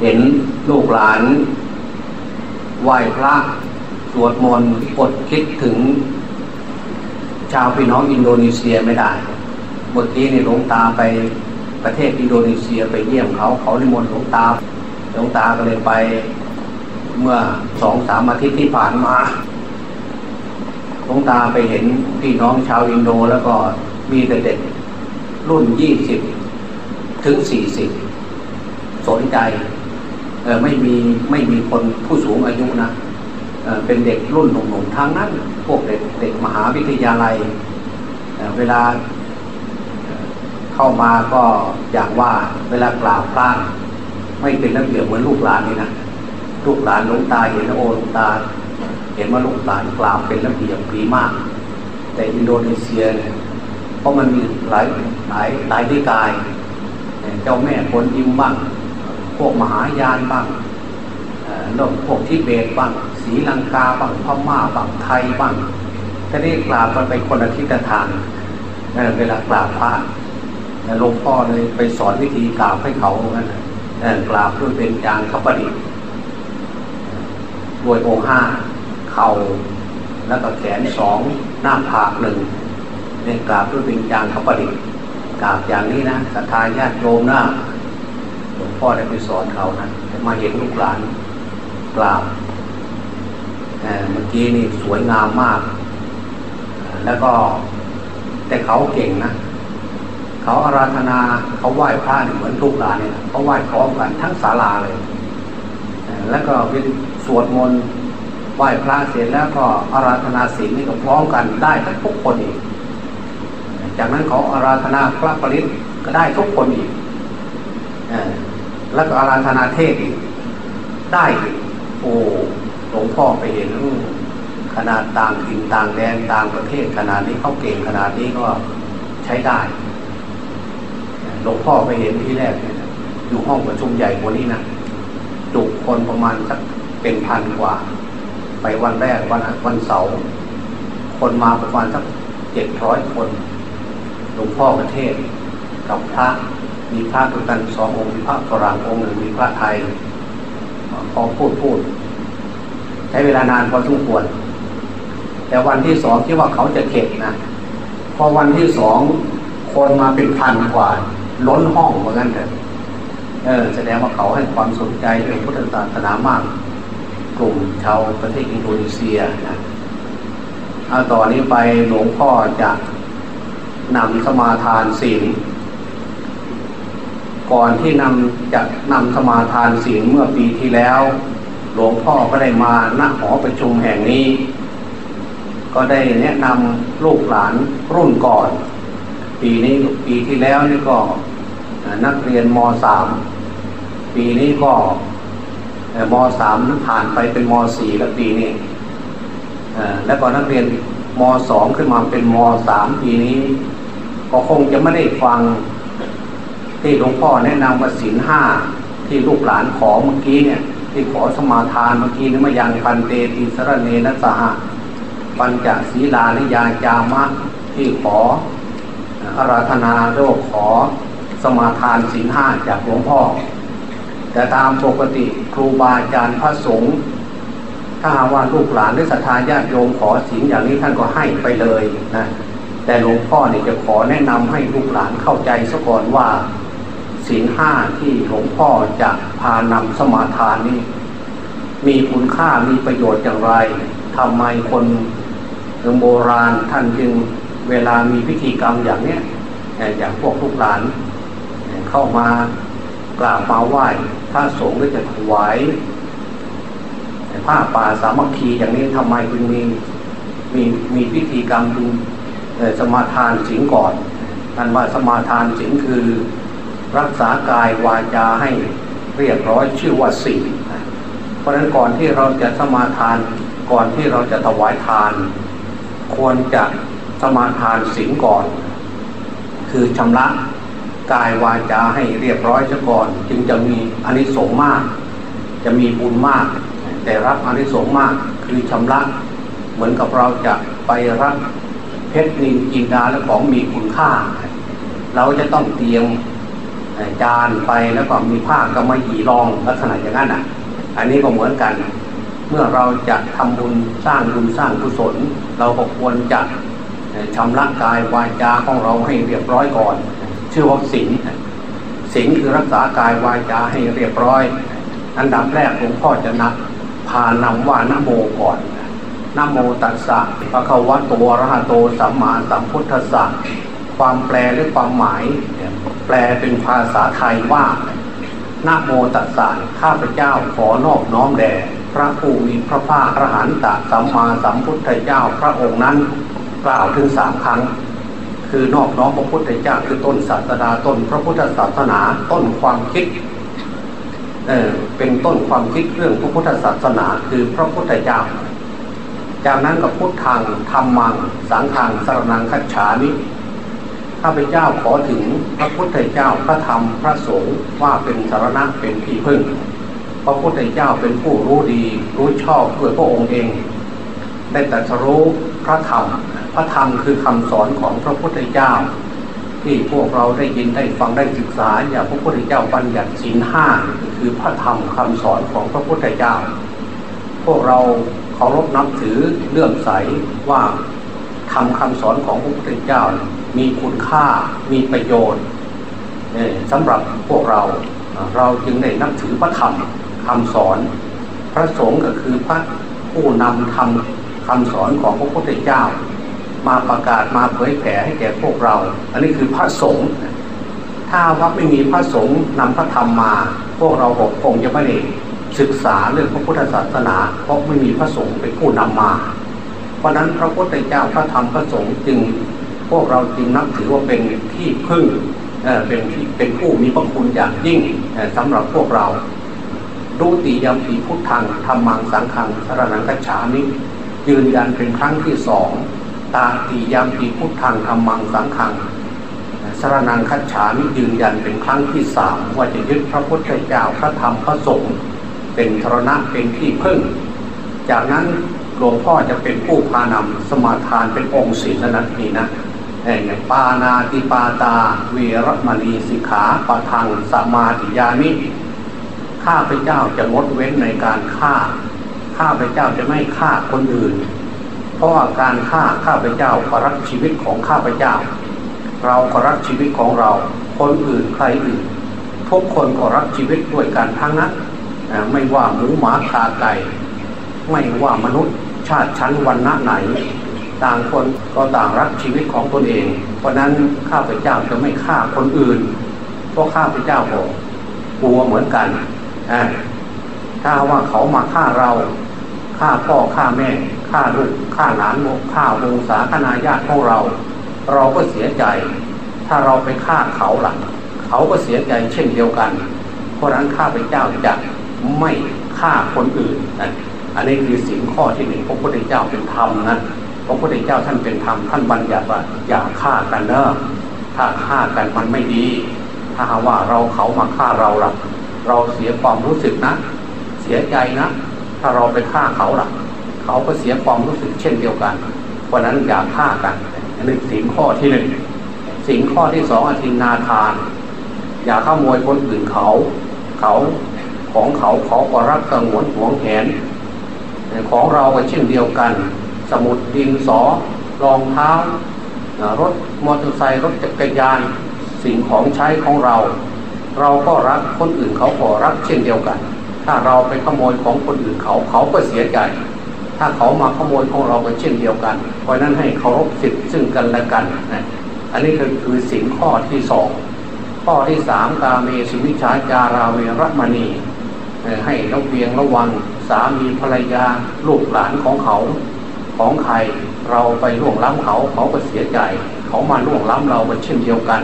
เห็นลูกหลานไหว้พระสวดมนต์อดคิดถึง ชาวพี่น้องอินโดนีเซียไม่ได้เมื่อกี้นี่หลวงตาไปประเทศอินโดนีเซียไปเยี่ยมเขาเขานิมนต์หลวงตาหลวงตาก็เลยไปเมื่อสองสามอาทิตย์ที่ผ่านมาหลวงตาไปเห็นพี่น้องชาวอินโดแล้วก็มีแต่เด็กรุ่นยี่สิบถึงสี่สิบสนใจ ไม่มีไม่มีคนผู้สูงอายุนะเเป็นเด็กรุ่นหนุ่มๆทั้งนั้น พวกเด็กเด็กมหาวิทยาลัยเเวลาเข้ามาก็อย่างว่าเวลากราบพระไม่เป็นระเบียบเหมือนลูกหลานนี่นะลูกหลานลวงตาเห็นโอลงตา เห็นว่าลูกหลานกราบเป็นระเบียบดีมาก แต่อินโดนีเซียเนี่ยเพราะมันมีหลายหลายหลายนิกาย เจ้าแม่คนยิมบ้าง พวกมหายานบ้างโลกพวกทิเบตบ้างศรีลังกาบ้างพม่าบ้างไทยบ้างถ้าได้กราบมันไปคนละทิศทางเวลากราบพระหลวงพ่อเลยไปสอนวิธีกราบให้เขานั่นกราบด้วยเป็นจางขปดิด้วยองห้าเข่าแล้วก็แขนสองหน้าผากหนึ่งเนี่ยกราบด้วยเป็นจางขปดิกราบอย่างนี้นะศรัทธาญาติโยมนะ หลวงพ่อได้ไปสอนเขานะมาเห็นลูกหลานกราบเมื่อกี้นี่สวยงามมาก แล้วก็แต่เขาเก่งนะเขาอาราธนาเขาไหว้พระเหมือนทุกหลานเนี่ยเขาไหว้พร้อมกันทั้งศาลาเลย แล้วก็เป็นสวดมนต์ไหว้พระเสร็จแล้วก็อาราธนาศีลนี่ก็พร้อมกันได้ทั้งทุกคนอีก จากนั้นเขาอาราธนาพระปริศก็ได้ทุกคนอีก แล้วก็อาราธนาเทศอีก ได้อีกโอ้หลวงพ่อไปเห็นขนาดต่างถิ่นต่างแดนต่างประเทศขนาดนี้เขาเก่งขนาดนี้ก็ใช้ได้หลวงพ่อไปเห็นที่แรกอยู่ห้องประชุมใหญ่กว่านี้นะจุคนประมาณสักเป็นพันกว่า ไปวันแรกวันวันเสาร์คนมาประมาณสักเจ็ดร้อยคน หลวงพ่อประเทศกับพระ มีพระด้วยกันสององค์มีพระฝรั่งองค์หนึ่งมีพระไทยพอพูดพูด ใช้เวลานานพอสมควร แต่วันที่สองคิดว่าเขาจะเข็ดนะพอวันที่สองคนมาเป็นพันกว่า ล้นห้องเหมือนกันเถอะเออแสดงว่าเขาให้ความสนใจเรื่องพุทธศาสนามาก กลุ่มชาวประเทศอินโดนีเซียนะเอาต่อนนี้ไปหลวงพ่อจะนำสมาทานศีล ก่อนที่นำจะนำสมาทานศีลเมื่อปีที่แล้ว หลวงพ่อก็ได้มาณหอประชุมแห่งนี้ ก็ได้แนะนำลูกหลานรุ่นก่อน ปีนี้ปีที่แล้วนี่ก็นักเรียนมสามปีนี้ก็มสามผ่านไปเป็นมสี่แล้วปีนี้แล้วก็นักเรียนมสองขึ้นมาเป็นมสามปีนี้ ก็คงจะไม่ได้ฟัง ที่หลวงพ่อแนะนำว่าศีลห้าที่ลูกหลานขอเมื่อกี้เนี่ย ที่ขอสมาทานเมื่อกี้นี่มายังปันเตติสรเนนัสหะปัญจศีลานิยาจามะที่ขออาราธนาโลกขอสมาทานศีลห้าจากหลวงพ่อ แต่ตามปกติครูบาอาจารย์พระสงฆ์ถ้าหาว่าลูกหลานหรือศรัทธาญาติโยมขอศีลอย่างนี้ท่านก็ให้ไปเลยนะแต่หลวงพ่อเนี่ยจะขอแนะนำให้ลูกหลานเข้าใจซะก่อนว่า ศีลห้าที่หลวงพ่อจะพานำสมาทานนี้มีคุณค่ามีประโยชน์อย่างไรทำไมคนโบราณท่านจึงเวลามีพิธีกรรมอย่างเนี้ยอย่างพวกลูกหลาน เข้ามากราบมาไหว้พระสงฆ์หรือจะถวายผ้าป่าสามัคคีอย่างนี้ทำไมจึงมีมีมีพิธีกรรมจึงสมาทานสิงก่อนนั่นว่าสมาทานสิงคือ รักษากายวาจาให้เรียบร้อยชื่อว่าศีลเพราะฉะนั้นก่อนที่เราจะสมาทานก่อนที่เราจะถวายทาน ควรจะสมาทานศีลก่อน คือชำระกายวาจาให้เรียบร้อยซะก่อน จึงจะมีอนิสงส์มาก จะมีบุญมาก แต่รับอนิสงส์มากคือชำระเหมือนกับเราจะไปรับเพชรนินจินดาและของมีคุณค่า เราจะต้องเตรียม จานไปแล้วก็มีผ้ากำมะหยีรองลักษณะอย่างนั้นอะ อันนี้ก็เหมือนกัน เมื่อเราจะทำบุญสร้างบุญสร้างกุศล เราก็ควรจะชำระกายวาจาของเราให้เรียบร้อยก่อน ชื่อว่าศีลศีลคือรักษากายวาจาให้เรียบร้อย อันดับแรกหลวงพ่อจะนับพานำว่านโมก่อนนโมตัสสะภะคะวะโตอะระหะโตสัมมาสัมพุทธัสสะ ความแปลหรือความหมาย แปลเป็นภาษาไทยว่านะโมตัสสะข้าพเจ้าขอนอบน้อมแด่พระผู้มีพระภาคอรหันตสัมมาสัมพุทธเจ้าพระองค์นั้น กล่าวถึงสามครั้ง คือนอบน้อมพระพุทธเจ้าคือต้นศาสนาต้นพระพุทธศาสนาต้นความคิดเออเป็นต้นความคิดเรื่องพระพุทธศาสนาคือพระพุทธเจ้า จากนั้นก็พุทธังธรรมังสังฆังสรนังคัจฉามิ ข้าพเจ้าขอถึงพระพุทธเจ้าพระธรรมพระสงฆ์ว่าเป็นสารณะเป็นที่พึ่ง พระพุทธเจ้าเป็นผู้รู้ดี รู้ชอบด้วยพระองค์เองได้ตรัสรู้พระธรรม พระธรรมคือคำสอนของพระพุทธเจ้า ที่พวกเราได้ยินได้ฟังได้ศึกษาอย่างพระพุทธเจ้าบัญญัติศีลห้าคือพระธรรมคำสอนของพระพุทธเจ้า พวกเราเคารพนับถือเลื่อมใสว่าทำคำสอนของพระพุทธเจ้า มีคุณค่ามีประโยชน์สำหรับพวกเราเราจึงได้นับถือพระธรรมคำสอน พระสงฆ์ก็คือพระผู้นำทำคำสอนของพระพุทธเจ้า มาประกาศมาเผยแผ่ให้แก่พวกเรา อันนี้คือพระสงฆ์ถ้าว่าไม่มีพระสงฆ์นำพระธรรมมา พวกเราคงจะไม่ได้ศึกษาเรื่องพระพุทธศาสนา เพราะไม่มีพระสงฆ์เป็นผู้นำมา เพราะนั้นพระพุทธเจ้าพระธรรมพระสงฆ์จึง พวกเราจึงนับถือว่าเป็นที่พึ่งเป็นเป็นผู้มีพระคุณอย่างยิ่งสำหรับพวกเราดูติยมปีพุทธังธรรมังสังขังสรนังกัจฉามิยืนยันเป็นครั้งที่สองตาติยมปีพุทธังธรรมังสังขังสรนังคัจฉามิยืนยันเป็นครั้งที่สามว่าจะยึดพระพุทธเจ้าพระธรรมพระสงฆ์เป็นธรณะเป็นที่พึ่ง จากนั้นหลวงพ่อจะเป็นผู้พานำสมาทานเป็นองค์ศีลนันนี่นะ ปานาติปาตา เวรมณีสิกขาปะทังสมาธิยามิข้าพเจ้าจะงดเว้นในการฆ่า ข้าพเจ้าจะไม่ฆ่าคนอื่น เพราะว่าการฆ่าข้าพเจ้าก็รักชีวิตของข้าพเจ้า เราก็รักชีวิตของเรา คนอื่นใครอื่นทุกคนก็รักชีวิตด้วยกันทั้งนั้นไม่ว่าหมูหมาคาไก่ ไม่ว่ามนุษย์ชาติชั้นวันณะไหน ต่างคนก็ต่างรักชีวิตของตนเอง เพราะนั้นข้าพเจ้าจะไม่ฆ่าคนอื่น เพราะข้าพเจ้าบอกกลัวเหมือนกันถ้าว่าเขามาฆ่าเราฆ่าพ่อฆ่าแม่ฆ่าลูกฆ่าหลานฆ่าวงศาคณาญาติของเรา เราก็เสียใจ ถ้าเราไปฆ่าเขาหลังเขาก็เสียใจเช่นเดียวกัน เพราะนั้นข้าพเจ้าจะไม่ฆ่าคนอื่นนะอันนี้คือสิ่งข้อที่หนึ่งพระพุทธเจ้าเป็นธรรมนะ พระพุทธเจ้าท่านเป็นธรรมท่านบัญญัติว่าอย่าฆ่ากันเนอะถ้าฆ่ากันมันไม่ดี ถ้าหาว่าเราเขามาฆ่าเราละเราเสียความรู้สึกนะ เสียใจนะ ถ้าเราไปฆ่าเขาละเขาก็เสียความรู้สึกเช่นเดียวกัน เพราะนั้นอย่าฆ่ากันอันนี้สิ่งข้อที่หนึ่งสิ่งข้อที่สองอธินาทาน อย่าขโมยคนอื่นเขา เขาของเขาเขาก็รักสงวนหวงแหนของเราก็เช่นเดียวกัน สมุดดินสอรองเท้ารถมอเตอร์ไซค์รถจักรยานสิ่งของใช้ของเรา เราก็รักคนอื่นเขาก็รักเช่นเดียวกัน ถ้าเราไปขโมยของคนอื่นเขาเขาก็เสียใจ ถ้าเขามาขโมยของเราก็เช่นเดียวกัน เพราะนั้นให้เคารพสิทธิ์ซึ่งกันและกันนะอันนี้คือคือสิ่งข้อที่สองข้อที่สามกาเมสุวิชาจาราเวรมณีให้ระเวียงระวังสามีภรรยาลูกหลานของเขา ของใครเราไปล่วงล้ำเขาเขาก็เสียใจ เขามาล่วงล้ำเราก็เช่นเดียวกัน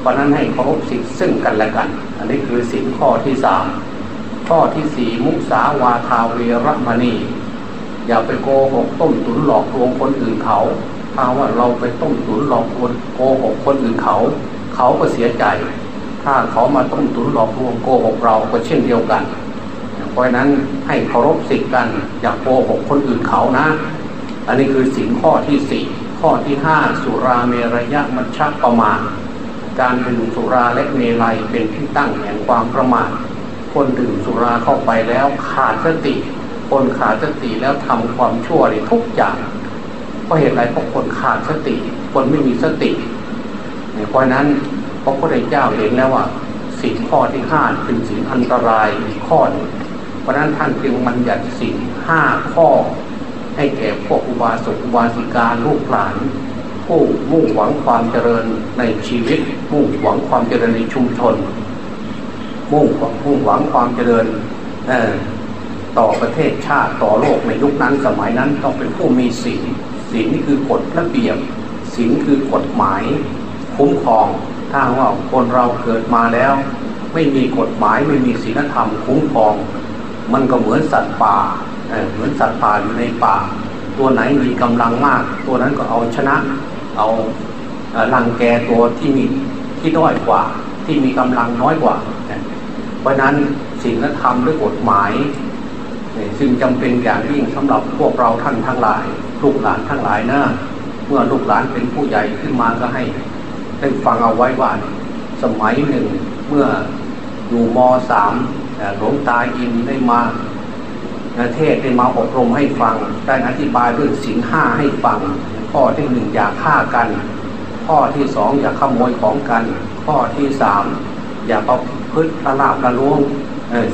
เพราะนั้นให้เคารพสิทธิ์ซึ่งกันและกัน อันนี้คือสินข้อที่สามข้อที่สี่มุสาวาทาเวรมณี อย่าไปโกหกต้มตุนหลอกลวงคนอื่นเขาถ้าว่าเราไปต้มตุนหลอกลวงโกหกคนอื่นเขา เขาก็เสียใจ ถ้าเขามาต้มตุนหลอกลวงโกหกเราก็เช่นเดียวกัน เพราะนั้นให้เคารพสิทธิ์กันอย่าโกหกคนอื่นเขานะ อันนี้คือสิ่งข้อที่สี่ข้อที่ห้าสุราเมรยะมัชฌะประมาณการดื่มสุราและเมลัยเป็นที่ตั้งแห่งความประมาทคนดื่มสุราเข้าไปแล้วขาดสติ คนขาดสติแล้วทำความชั่วในทุกอย่างเพราะเหตุไรเพราะคนขาดสติ คนไม่มีสติเพราะนั้นพระพุทธเจ้าเห็นแล้วว่าสิ่งข้อที่ห้าเป็นสิ่งอันตรายอีกข้อนึงเพราะนั้นท่านจึงมันหยัดสิ่งห้าข้อ ให้แก่พวกอุบาสกอุบาสิกาลูกหลาน ผู้มุ่งหวังความเจริญในชีวิต มุ่งหวังความเจริญในชุมชน มุ่งมุ่งหวังความเจริญต่อประเทศชาติต่อโลกในยุคนั้นสมัยนั้นต้องเป็นผู้มีศีลศีลนี่คือกฎระเบียบศีลคือกฎหมาย คุ้มครองถ้าว่าคนเราเกิดมาแล้ว ไม่มีกฎหมายไม่มีศีลธรรมคุ้มครอง มันก็เหมือนสัตว์ป่า เหมือนสัตว์ป่าอยู่ในป่า ตัวไหนมีกำลังมาก ตัวนั้นก็เอาชนะ เอาลังแกตัวที่มีที่น้อยกว่า ที่มีกำลังน้อยกว่า เพราะนั้นศีลธรรมด้วยกฎหมายซึ่งจำเป็นอย่างยิ่งสำหรับพวกเราท่านทั้งหลายลูกหลานทั้งหลายนะเมื่อลูกหลานเป็นผู้ใหญ่ขึ้นมาก็ให้ได้ฟังเอาไว้ว่าสมัยหนึ่งเมื่ออยู่มสามหลวงตาอินได้มา เทศได้มาอบรมให้ฟัง ได้อธิบายเรื่องสิงห้าให้ฟัง ข้อที่หนึ่งอย่าฆ่ากัน ข้อที่สองอย่าขโมยของกัน ข้อที่สามอย่าประพฤติละลาบละล้วง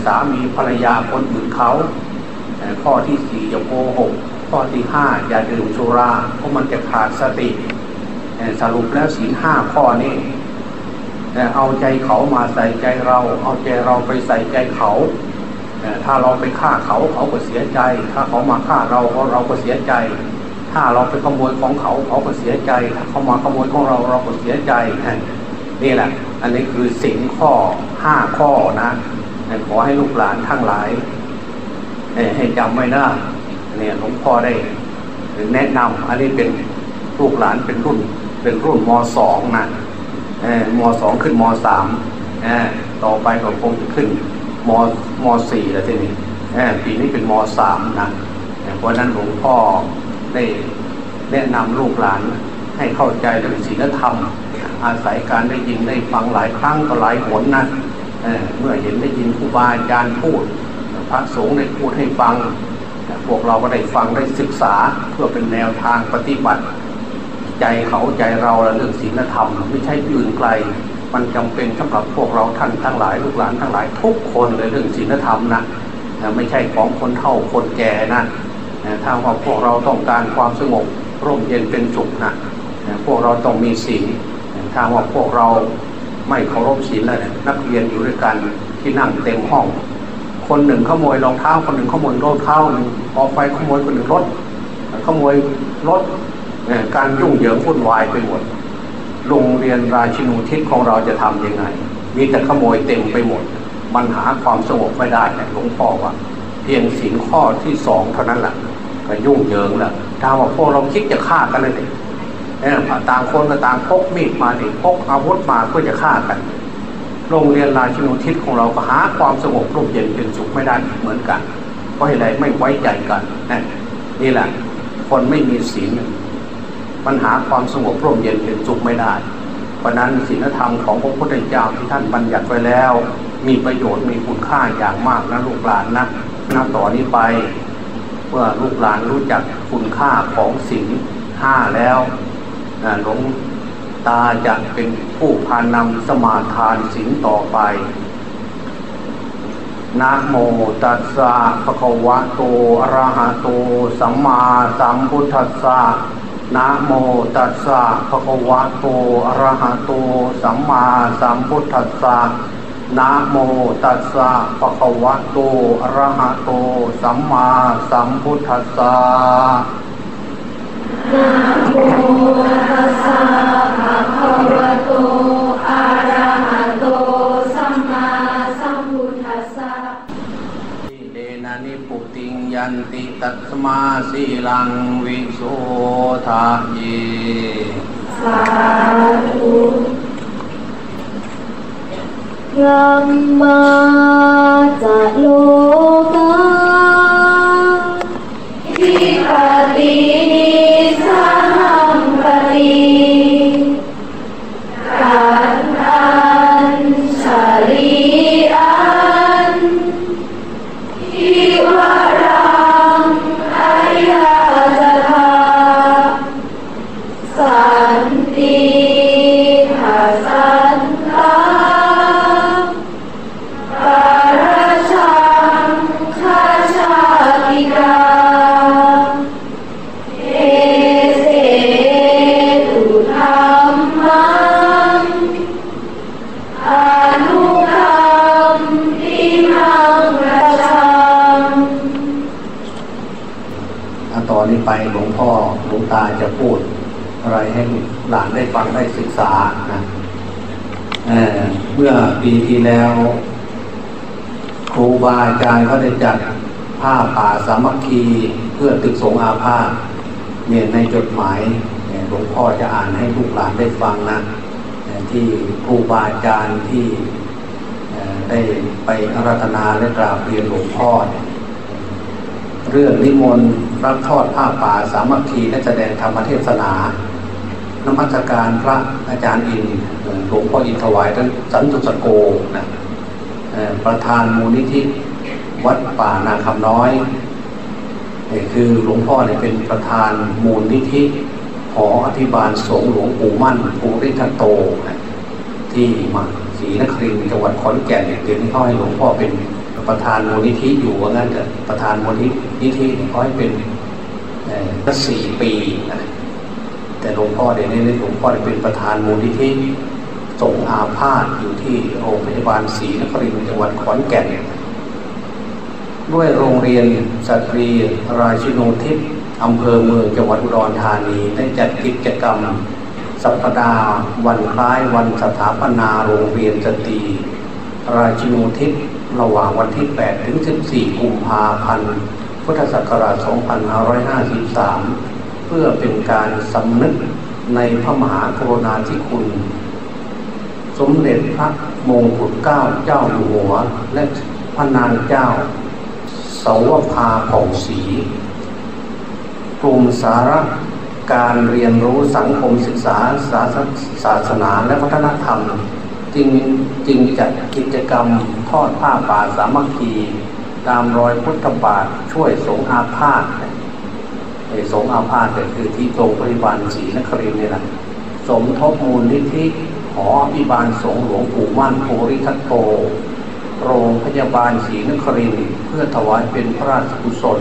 สามีภรรยาคนอื่นเขาข้อที่สี่อย่าโกหกข้อที่ห้าอย่าดื่มสุราเพราะมันจะขาดสติสรุปแล้วศีลห้าข้อนี้เอาใจเขามาใส่ใจเรา เอาใจเราไปใส่ใจเขา ถ้าเราไปฆ่าเขาเขาก็เสียใจ ถ้าเขามาฆ่าเราเราก็เสียใจ ถ้าเราไปขโมยของเขาเขาก็เสียใจ ถ้าเขามาขโมยของเราเราก็เสียใจนี่แหละ อันนี้คือสิ่งข้อห้าข้อนะขอให้ลูกหลานทั้งหลายให้จำไว้นะเนี่ยหลวงพ่อได้แนะนำอันนี้เป็นลูกหลานเป็นรุ่น เป็นรุ่นมสองนะมสองขึ้นมสามต่อไปก็คงจะขึ้น มมสี่แล้วทีนี้ปีนี้เป็นมสามนะเพราะนั้นหลวงพ่อได้แนะนำลูกหลานให้เข้าใจเรื่องศีลธรรม อาศัยการได้ยินได้ฟังหลายครั้งก็หลายหนนะเมื่อเห็นได้ยินครูบาอาจารย์พูด พระสงฆ์ได้พูดให้ฟัง พวกเราก็ได้ฟังได้ศึกษาเพื่อเป็นแนวทางปฏิบัติ ใจเขาใจเราและเรื่องศีลธรรม ไม่ใช่อื่นไกล มันจำเป็นสำหรับพวกเราท่านทั้งหลายลูกหลานทั้งหลายทุกคนเลยเรื่องศีลธรรมนะไม่ใช่ของคนเฒ่าคนแก่นะถ้าว่าพวกเราต้องการความสงบร่มเย็นเป็นสุขนะพวกเราต้องมีศีลถ้าว่าพวกเราไม่เคารพศีลแล้วนักเรียนอยู่ด้วยกันที่นั่งเต็มห้อง คนหนึ่งขโมยรองเท้าคนหนึ่งขโมยรองเท้าหนึ่งออกไปขโมยคนหนึ่งรถขโมยรถการยุ่งเหยิงวุ่นวายไปหมด รงเรียนราชินูทิศของเราจะทํำยังไง มีแต่ขโมยเต็มไปหมด มันหาความสงบไม่ได้หลวงพ่อว่า เพียงสินข้อที่สองเท่านั้นแหละก็ยุ่งเหยิงแล้วถ้าว่าพวกเราคิดจะฆ่ากันเลยต่างคนก็ต่างพกมีดมาดิพกอาวุธมาเพื่อจะฆ่ากัน โรงเรียนราชินูทิศของเราก็หาความสงบร่มเย็นเป็นสุขไม่ได้เหมือนกัน เพราะอะไรไม่ไว้ใจกันนี่แหละคนไม่มีศีลมันหาความสงบร่มเย็นเป็นสุขไม่ได้ ราะนั้นศีลธรรมของพระพุทธเจ้าที่ท่านบัญญัติไว้แล้ว มีประโยชน์มีคุณค่าอย่างมากนะลูกหลานนะนับต่อนนี้ไปเมื่อลูกหลานรู้จักคุณค่าของศีลห้าแล้วหลวงตาจะเป็นผู้พานำสมาทานศีลต่อไปนะโมตัสสะภะคะวะโตอะระหะโต สัมมาสัมพุทธัสสะ นะโมตัสสะภะคะวะโตอะระหะโตสัมมาสัมพุทธัสสะนะโมตัสสะภะคะวะโตอะระหะโตสัมมาสัมพุทธัสสะนะโมตัสสะภะคะวะโตอะระหะโตสัมมาสัมพุทธัสสะเดนะนิปุติงยัน ติตัสมาสีลังวิโสทาเยสาธุยัมมาจะโลกา บารย์เขาได้จัดผ้าป่าสามัคคีเพื่อตึกสงอาภาพเนี่ยในจดหมายหลวงพ่อจะอ่านให้ลูกหลานได้ฟังนะที่ครูบาอาจารย์ที่ได้ไปอารัธนาและกราบเรียนหลวงพ่อ เรื่องนิมนต์รับทอดผ้าป่าสามัคคีและแสดงธรรมเทศนานมัสการพระอาจารย์อินหลวงพ่ออินถวายท่านสันตุสโกนะประธานมูลนิธิ วัดป่านาคำน้อยนี่คือหลวงพ่อเนี่ยเป็นประธานมูลนิธิหออธิบาลสงหลวงปู่มั่นปูริทัตโตที่มาศรีนครินทร์จังหวัดขอนแก่นเดี๋ยวนี้เขาให้หลวงพ่อเป็นประธานมูลนิธิอยู่ว่างั้นเถอะประธานมูลนิธิเขาให้เป็นก็สี่ปีนะแต่หลวงพ่อเดี๋ยวนี้หลวงพ่อเป็นประธานมูลนิธิสงอาพาธอยู่ที่โรงพยาบาลศรีนครินทร์จังหวัดขอนแก่น ด้วยโรงเรียนสตรีราชินูทิพย์อำเภอเมืองจังหวัดอุดรธานีได้จัดกิจกรรม สัปดาห์วันคล้ายวันสถาปนาโรงเรียนสตรีราชินูทิพย์ระหว่างวันที่ 8 ถึง 14 กุมภาพันธ์ พุทธศักราช 2553 เพื่อเป็นการสำนึกในพระมหากรุณาธิคุณ สมเด็จพระมงกุฎเกล้าเจ้าอยู่หัว และพระนางเจ้า สาวภาผ่องศรีกลุ่มสาระการเรียนรู้สังคมศึกษาศาสาสนาและวัฒนธรรม จึงจึงจัดกิจกรรมทอดผ้าป่าสามัคคี ตามรอยพุทธบาทช่วยสงอาพาธสงอาพาธก็คือที่โรงพยาบาลศรีนครินนี่แหละสมทบมูลนิธิหออภิบาลสงหลวงปู่มั่นโพริทัตโต โรงพยาบาลศรีนครินเพื่อถวายเป็นพระราชกุศล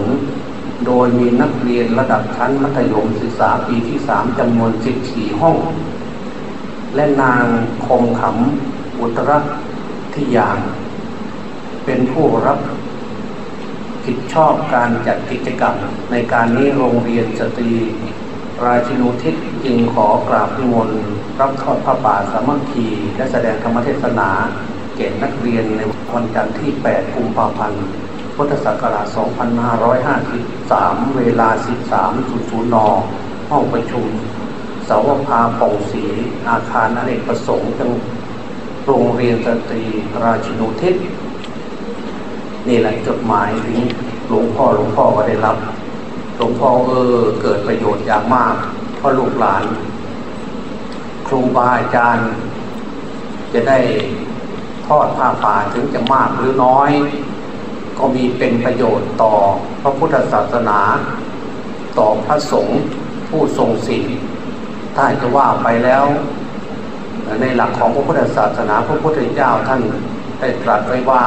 โดยมีนักเรียนระดับชั้นมัธยมศึกษาปีที่สามจำนวน 14 ห้อง และนางคมขำอุตรที่ยาง เป็นผู้รับผิดชอบการจัดกิจกรรม ในการนี้โรงเรียนสตรีราชินูทิศจึงขอกราบพิมลรับทอดพระป่าสามัคคีและแสดงธรรมเทศนา เกณฑ์นักเรียนในวันจันทร์ที่ 8 กุมภาพันธ์ พุทธศักราช 2553 เวลา 13.00 น ห้องประชุมเสาวภาป่องศรีอาคารอเนกประสงค์จังโรงเรียนสตรีราชินูทิศนี่แหละจดหมายถึงหลวงพ่อหลวงพ่อก็ได้รับ หลวงพ่อเออเกิดประโยชน์อย่างมากเพราะลูกหลาน ครูบาอาจารย์ จะได้ ทอดผ้าป่าถึงจะมากหรือน้อย ก็มีเป็นประโยชน์ต่อพระพุทธศาสนา ต่อพระสงฆ์ผู้ทรงศีลถ้าจะว่าไปแล้ว ในหลักของพระพุทธศาสนาพระพุทธเจ้าท่านได้ตรัสไว้ว่า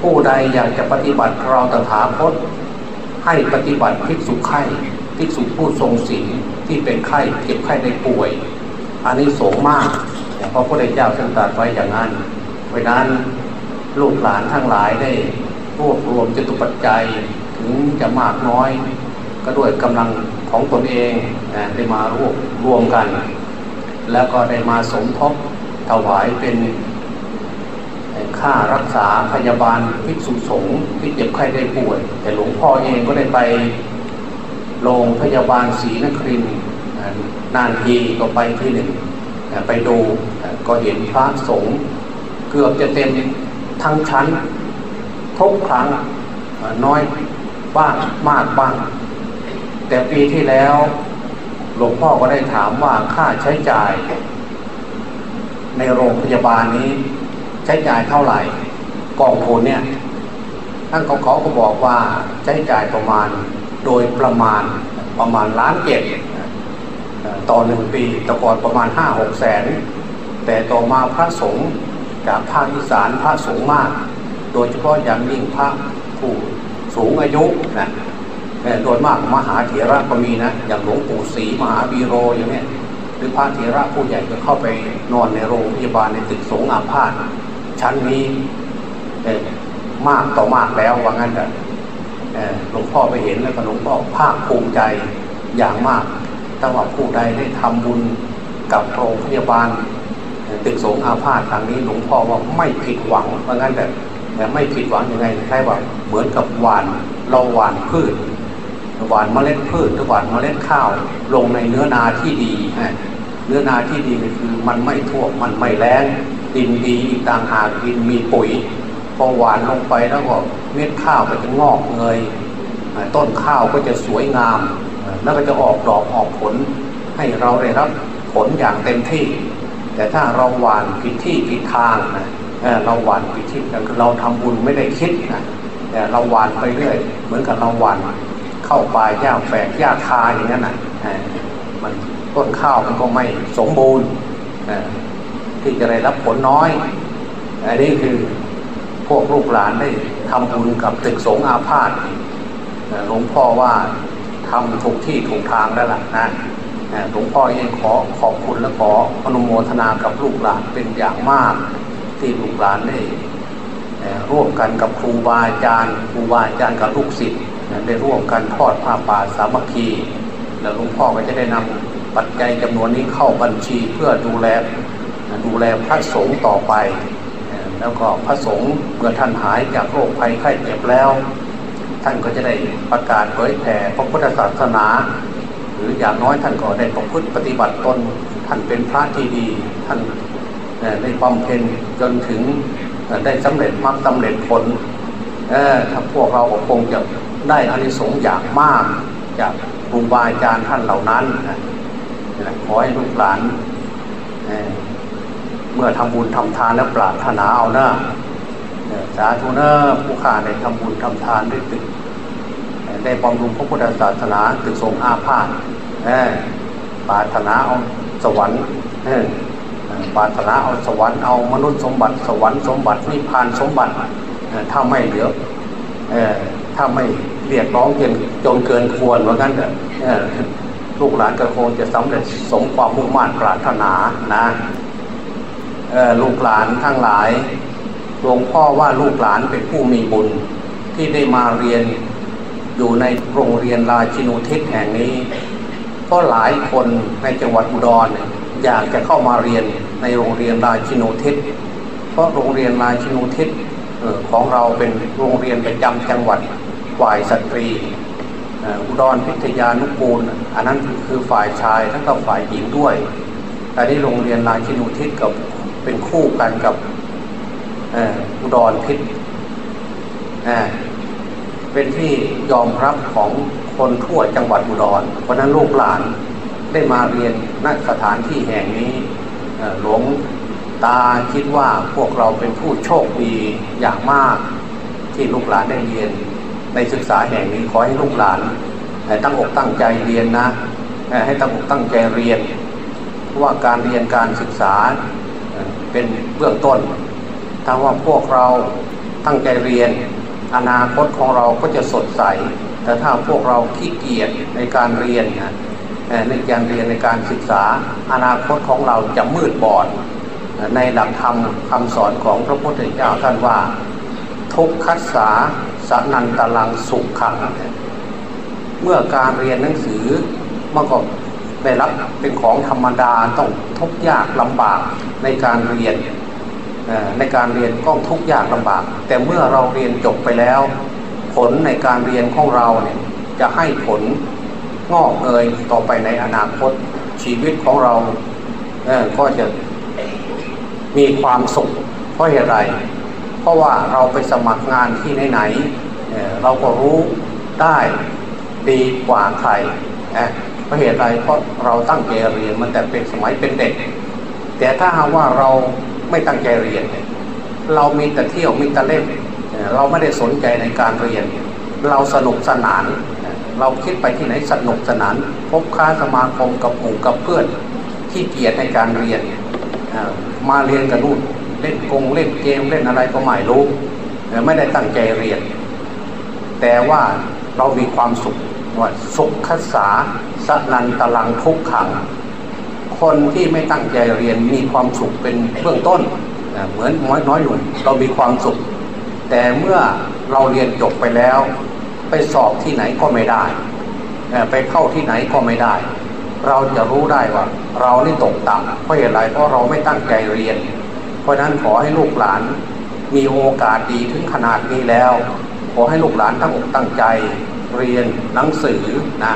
ผู้ใดอยากจะปฏิบัติเราตถาคตให้ปฏิบัติภิกษุไข่ภิกษุผู้ทรงศีลที่เป็นไข้เจ็บไข้ได้ป่วยอันนี้สงมาก พระพุทธเจ้าท่านตรัสไว้อย่างนั้นเพราะนั้นลูกหลานทั้งหลายได้รวบรวมจตุปัจจัยถึงจะมากน้อย ก็ด้วยกำลังของตนเองนะได้มารวบรวมกัน แล้วก็ได้มาสมทบถวายเป็นค่ารักษาพยาบาลภิกษุสงฆ์ที่เจ็บไข้ได้ป่วย แต่หลวงพ่อเองก็ได้ไปโรงพยาบาลศรีนครินนานทีก็ไปที่หนึ่ง ไปดูก็เห็นพระสงฆ์เกือบจะเต็มทั้งชั้นทุกครั้งน้อยบ้างมากบ้าง แต่ปีที่แล้วหลวงพ่อก็ได้ถามว่าค่าใช้จ่าย ในโรงพยาบาลนี้ ใช้จ่ายเท่าไหร่กองทุนเนี่ยท่านของเขาก็บอกว่าใช้จ่ายประมาณโดยประมาณประมาณล้านเจ็ด ต่อหนึ่งปีแต่ก่อนประมาณห้าหกแสน แต่ต่อมาพระสงฆ์จากภาคอีสานพระสงฆ์มาก โดยเฉพาะอย่างยิ่งพระผู้สูงอายุนะโดยมากมหาเถระก็มีนะ อย่างหลวงปู่ศรีมหาบีโรอย่างนี้หรือพระเถระผู้ใหญ่ก็เข้าไปนอนในโรงพยาบาลในตึกสงฆ์อาพาธชั้นนี้มากต่อมากแล้วว่างั้นแต่หลวงพ่อไปเห็นแล้วก็หลวงพ่อภาคภูมิใจอย่างมาก ถ้าว่าผู้ใดได้ทำบุญกับโรงพยาบาลตึกสงอาพาธทางนี้หลวงพ่อว่าไม่ผิดหวังเพราะงั้นแต่แต่ไม่ผิดหวังยังไงใช่ว่าเหมือนกับหวานเราหวานพืชหวานเมล็ดพืชหรือหวานเมล็ดข้าว ลงในเนื้อนาที่ดีเนื้อนาที่ดีคือมันไม่ท่วมมันไม่แรงดินดีอีกต่างหากดินมีปุ๋ยพอหวานลงไปแล้วก็เม็ดข้าวก็จะงอกเงยต้นข้าวก็จะสวยงาม แล้วก็จะออกดอกออกผล ให้เราได้รับผลอย่างเต็มที่ แต่ถ้าเราหวานผิดที่ผิดทางนะเราหวานผิดที่คือเราทำบุญไม่ได้คิดนะแต่เราหวานไปเรื่อย เหมือนกับเราหวานเข้าปลายหญ้าแฝกหญ้าคาอย่างนั้นนะมันต้นข้าวมันก็ไม่สมบูรณ์ที่จะได้รับผลน้อย อันนี้คือพวกลูกหลานได้ทำบุญกับตึกสงอาพาธหลวงพ่อว่า ทำถูกที่ถูกทางแล้วล่ะนะหลวงพ่อเองขอขอบคุณและขออนุโมทนากับลูกหลานเป็นอย่างมาก ที่ลูกหลานได้ร่วมกันกับครูบาอาจารย์ครูบาอาจารย์กับลูกศิษย์ได้ร่วมกันทอดผ้าป่าสามัคคี แล้วหลวงพ่อก็จะได้นำปัจจัยจำนวนนี้เข้าบัญชีเพื่อดูแลดูแลพระสงฆ์ต่อไป แล้วก็พระสงฆ์เมื่อท่านหายจากโรคภัยไข้เจ็บแล้ว ท่านก็จะได้ประกาศเผยแผ่พระพุทธศาสนา หรืออย่างน้อยท่านก็ได้ประพฤติปฏิบัติตนท่านเป็นพระที่ดีท่านได้บำเพ็ญจนถึงได้สำเร็จมรรคสาเร็จผลถ้าพวกเราคงจะได้อานิสงส์อย่างมาก จากครูบาอาจารย์ท่านเหล่านั้นขอให้ลูกหลานเมื่อทำบุญทำทานแล้วปรารถนาเอาเนอะ สาธุนะผู้ข่าในทำบุญทำทานด้วยตึกได้บำรุงพระพุทธศาสนาตึกทรงอาพาธปารถนาเอาสวรรค์ปารถนาเอาสวรรค์เอามนุษย์สมบัติสวรรค์สมบัตินิพพานสมบัติถ้าไม่เหลือถ้าไม่เรียกร้องเกินจนเกินควรว่างั้นเถอะลูกหลานก็คงจะสำเร็จสมความมุ่งมั่นปรารถนานะลูกหลานทั้งหลาย หลวงพ่อว่าลูกหลานเป็นผู้มีบุญที่ได้มาเรียนอยู่ในโรงเรียนราชินูทิศแห่งนี้เพราะหลายคนในจังหวัดอุดรอยากจะเข้ามาเรียนในโรงเรียนราชินูทิศเพราะโรงเรียนราชินูทิศของเราเป็นโรงเรียนประจำจังหวัดฝ่ายสตรีอุดรพิทยานุกูล อันนั้นคือฝ่ายชายทั้งกับฝ่ายหญิงด้วยแต่ที่โรงเรียนราชินูทิศกับเป็นคู่กันกับ อุดรพิษเป็นที่ยอมรับของคนทั่วจังหวัดอุดร เพราะนั้นลูกหลานได้มาเรียนณสถานที่แห่งนี้หลวงตาคิดว่าพวกเราเป็นผู้โชคดีอย่างมาก ที่ลูกหลานได้เรียนในศึกษาแห่งนี้ขอให้ลูกหลานตั้งอกตั้งใจเรียนนะ ให้ตั้งอกตั้งใจเรียน เพราะว่าการเรียนการศึกษาเป็นเบื้องต้น ถ้าว่าพวกเราตั้งใจเรียน อนาคตของเราก็จะสดใส แต่ถ้าพวกเราขี้เกียจในการเรียนในการเรียนในการศึกษา อนาคตของเราจะมืดบอดในหลักธรรมคำสอนของพระพุทธเจ้าท่านว่า ทุกขัสสาสนันตลังสุขขัง เมื่อการเรียนหนังสือมันก็ได้รับเป็นของธรรมดาต้องทุกขยากลำบากในการเรียน ในการเรียนก็ทุกยากลำบาก แต่เมื่อเราเรียนจบไปแล้ว ผลในการเรียนของเราเนี่ยจะให้ผลงอกเงยต่อไปในอนาคตชีวิตของเราก็จะมีความสุขเพราะเหตุไร เพราะว่าเราไปสมัครงานที่ไหนๆเราก็รู้ได้ดีกว่าใครเพราะเหตุไรเพราะเราตั้งใจเรียนมันแต่เป็นสมัยเป็นเด็ก แต่ถ้าหาว่าเรา ไม่ตั้งใจเรียน เรามีแต่เที่ยวมีแต่เล่น เราไม่ได้สนใจในการเรียน เราสนุกสนาน เราคิดไปที่ไหนสนุกสนาน พบค้าสมาคมกับหมู่กับเพื่อนที่เกียรในการเรียน มาเรียนกันนู่นเล่นกงเล่นเกมเล่นอะไรก็ไม่รู้ไม่ได้ตั้งใจเรียน แต่ว่าเรามีความสุขว่าสุขคัสาสนันตลังทุกขัง คนที่ไม่ตั้งใจเรียนมีความสุขเป็นเบื้องต้นเหมือนน้อยน้อยหนุ่เรามีความสุข แต่เมื่อเราเรียนจบไปแล้ว ไปสอบที่ไหนก็ไม่ได้ ไปเข้าที่ไหนก็ไม่ได้ เราจะรู้ได้ว่า เรานี่ตกต่ำเพราะอะไรเพราะเราไม่ตั้งใจเรียน เพราะนั้นขอให้ลูกหลานมีโอกาสดีถึงขนาดนี้แล้ว ขอให้ลูกหลานตั้งอกตั้งใจเรียนหนังสือนะ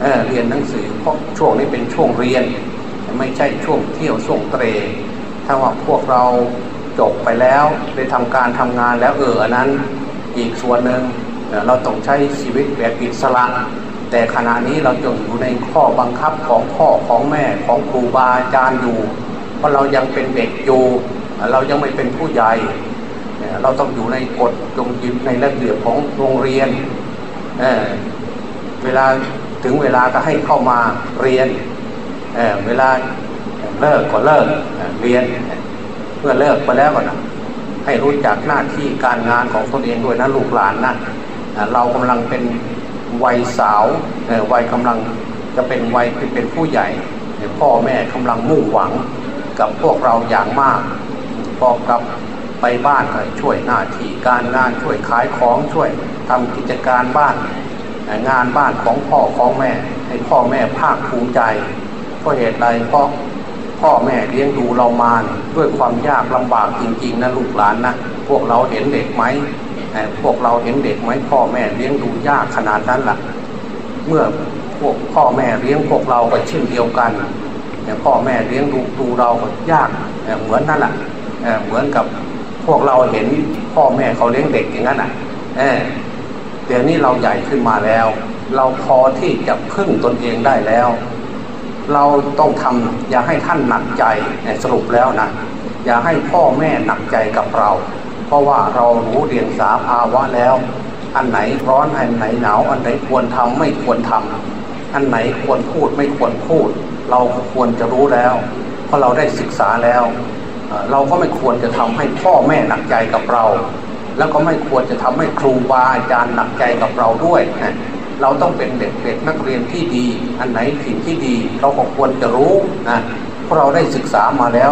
เเรียนหนังสือเพราะช่วงนี้เป็นช่วงเรียน ไม่ใช่ช่วงเที่ยวช่วงเตร ถ้าว่าพวกเราจบไปแล้วได้ทำการทำงานแล้วเอออันนั้นอีกส่วนหนึ่งเราต้องใช้ชีวิตแบบอิสระ แต่ขณะนี้เราจงอยู่ในข้อบังคับของพ่อของแม่ของครูบาอาจารย์อยู่ เพราะเรายังเป็นเด็กอยู่เรายังไม่เป็นผู้ใหญ่เราต้องอยู่ในกฎจงยึดในระเบียบของโรงเรียนเเวลาถึงเวลาก็ให้เข้ามาเรียน เเวลาเลิกก็เลิกเรียนเมื่อเลิกไปแล้วก็นะให้รู้จักหน้าที่การงานของตนเองด้วยนะลูกหลานนะเรากำลังเป็นวัยสาววัยกำลังจะเป็นวัยเป็นผู้ใหญ่พ่อแม่กำลังมุ่งหวังกับพวกเราอย่างมากพอกับไปบ้านช่วยหน้าที่การงานช่วยขายของช่วยทำกิจการบ้านงานบ้านของพ่อของแม่ ให้พ่อแม่ภาคภูมิใจ ราะเหตุใดเพราะพ่อแม่เลี้ยงดูเรามาด้วยความยากลำบากจริงๆนะลูกหลานนะพวกเราเห็นเด็กไหมพวกเราเห็นเด็กไหมพ่อแม่เลี้ยงดูยากขนาดนั้นละ่ะ เมื่อพวกพ่อแม่เลี้ยงพวกเราก็เช่นเดียวกันพ่อแม่เลี้ยงดูดูเราก็ยากเหมือนนั่นแหละเหมือนกับพวกเราเห็นพ่อแม่เขาเลี้ยงเด็กอย่างนั้นอะเดี๋ยวนี้เราใหญ่ขึ้นมาแล้ว เราพอที่จะพึ่งตนเองได้แล้ว เราต้องทำอย่าให้ท่านหนักใจสรุปแล้วนะอย่าให้พ่อแม่หนักใจกับเรา เพราะว่าเรารู้เรียงสาภาวะแล้ว อันไหนร้อนอันไหนหนาวอันไหนควรทำไม่ควรทำอันไหนควรพูดไม่ควรพูด เราควรจะรู้แล้ว เพราะเราได้ศึกษาแล้ว เราก็ไม่ควรจะทำให้พ่อแม่หนักใจกับเรา แล้วก็ไม่ควรจะทำให้ครูบาอาจารย์หนักใจกับเราด้วย เราต้องเป็นเด็กๆนักเรียนที่ดี อันไหนสิ่งที่ดี เราก็ควรจะรู้นะเพราะเราได้ศึกษามาแล้ว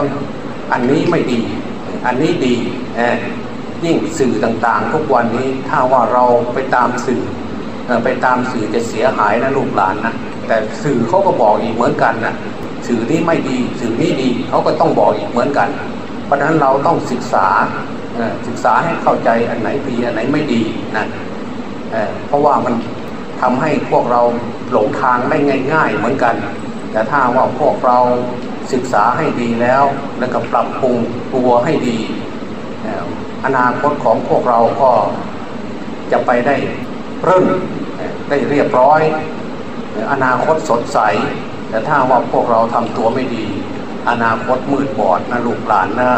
อันนี้ไม่ดี อันนี้ดียิ่งสื่อต่างๆ ทุกวันนี้ถ้าว่าเราไปตามสื่อไปตามสื่อจะเสียหายนะลูกหลานนะแต่สื่อเขาก็บอกอีกเหมือนกันนะสื่อนี้ไม่ดี สื่อนี้ดีเขาก็ต้องบอกอีกเหมือนกัน เพราะฉะนั้นเราต้องศึกษาศึกษาให้เข้าใจอันไหนดีอันไหนไม่ดีนะเพราะว่ามัน ทำให้พวกเราหลงทางได้ง่าย ๆ เหมือนกัน แต่ถ้าว่าพวกเราศึกษาให้ดีแล้ว แล้วก็ปรับปรุงตัวให้ดี อนาคตของพวกเราก็จะไปได้เริ่มได้เรียบร้อย อนาคตสดใส แต่ถ้าว่าพวกเราทำตัวไม่ดี อนาคตมืดบอดนะลูกหลานนะ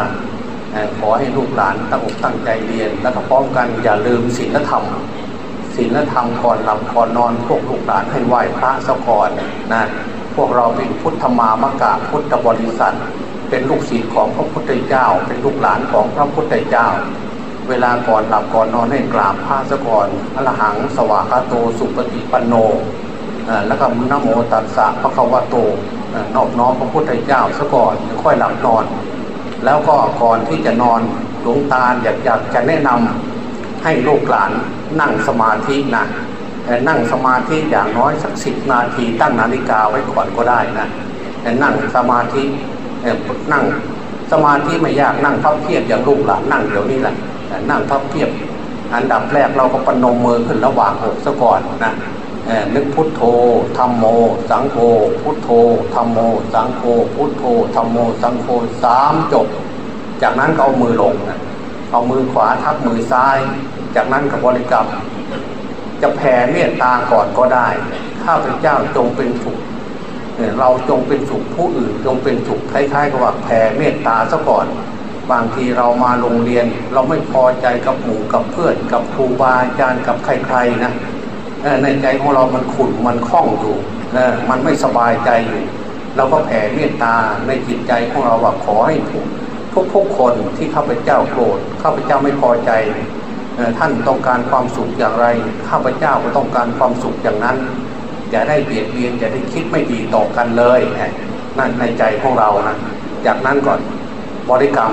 ขอให้ลูกหลานตั้งอกตั้งใจเรียน แล้วก็ป้องกันอย่าลืมศีลธรรม ศีลธรรมก่อนหลับก่อนนอนพวกลูกหลานให้ไหว้พระสก่อนนะพวกเราเป็นพุทธมามกะพุทธบริษัท เป็นลูกศิษย์ของพระพุทธเจ้า เป็นลูกหลานของพระพุทธเจ้า เวลาก่อนหลับก่อนนอนให้กราบพระสก่อนอรหังสวากาโตสุปฏิปันโนแล้วก็นโมตัสสะพระควโตนอบน้อมพระพุทธเจ้าซะก่อนค่อยหลับนอน แล้วก็ก่อนที่จะนอนหลวงตาอยากอยากจะแนะนำ ให้ลูกหลานนั่งสมาธินะนั่งสมาธิอย่างน้อยสักสิบนาทีตั้งนาฬิกาไว้ก่อนก็ได้นะนั่งสมาธินั่งสมาธิไม่ยากนั่งพับเพียบอย่างลูกหลานนั่งเดี๋ยวนี้แหละนั่งพับเพียบ อันดับแรกเราก็ปนมมือขึ้นระหว่างอกซะก่อนนะนึกพุทโธธรรมโม สังโฆพุทโธธรรมโม สังโฆพุทโธธรรมโม สังโฆสามจบ จากนั้นก็เอามือลงนะ เอามือขวาทับมือซ้าย จากนั้นก็บบริกรรม จะแผ่เมตตาก่อนก็ได้ข้าพเจ้าจงเป็นสุขเราจงเป็นสุขผู้อื่นจงเป็นสุขคล้ายๆกับว่าแผ่เมตตาซะก่อน บางทีเรามาโรงเรียน เราไม่พอใจกับหมู่กับเพื่อนกับครูบาอาจารย์กับใครๆนะในใจของเรามันขุ่นมันคล้องอยู่มันไม่สบายใจอยู่เราก็แผ่เมตตาในจิตใจของเราว่าขอให้ ทุกทุกคนที่ข้าพเจ้าโกรธข้าพเจ้าไม่พอใจท่านต้องการความสุขอย่างไร ข้าพเจ้าก็ต้องการความสุขอย่างนั้นอย่าได้เบียดเบียนอย่าได้คิดไม่ดีต่อกันเลยนั่นในใจของเรานะจากนั้นก่อนบริกรรม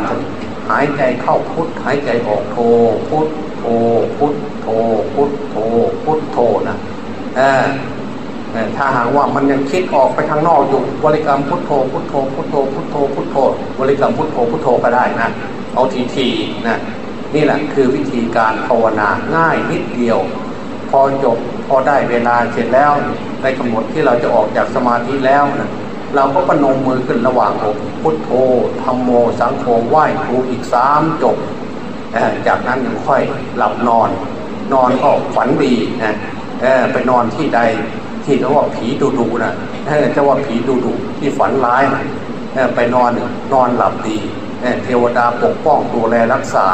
หายใจเข้าพุทหายใจออกโทพุทโธพุทโธพุทโธพุทโธนะเออ ถ้าหากว่ามันยังคิดออกไปข้างนอกอยู่บริกรรมพุทโธพุทโธพุทโธพุทโธพุทโธบริกรรมพุทโธพุทโธก็ได้นะเอาทีทีนะนี่แหละคือวิธีการภาวนาง่ายนิดเดียว พอจบพอได้เวลาเสร็จแล้วในกำหนดที่เราจะออกจากสมาธิแล้วนะเราก็ประนมมือขึ้นระหว่างอกพุทโธธรรมโม สังโฆไหว้ครูอีกสามจบ จากนั้นค่อยหลับนอน นอนก็ฝันดีนะไปนอนที่ใด ที่เขาว่าผีดูดูนะจะว่าผีดูดูที่ฝันร้ายไปนอนนอนหลับดีเทวดาปกป้องดูแลรักษา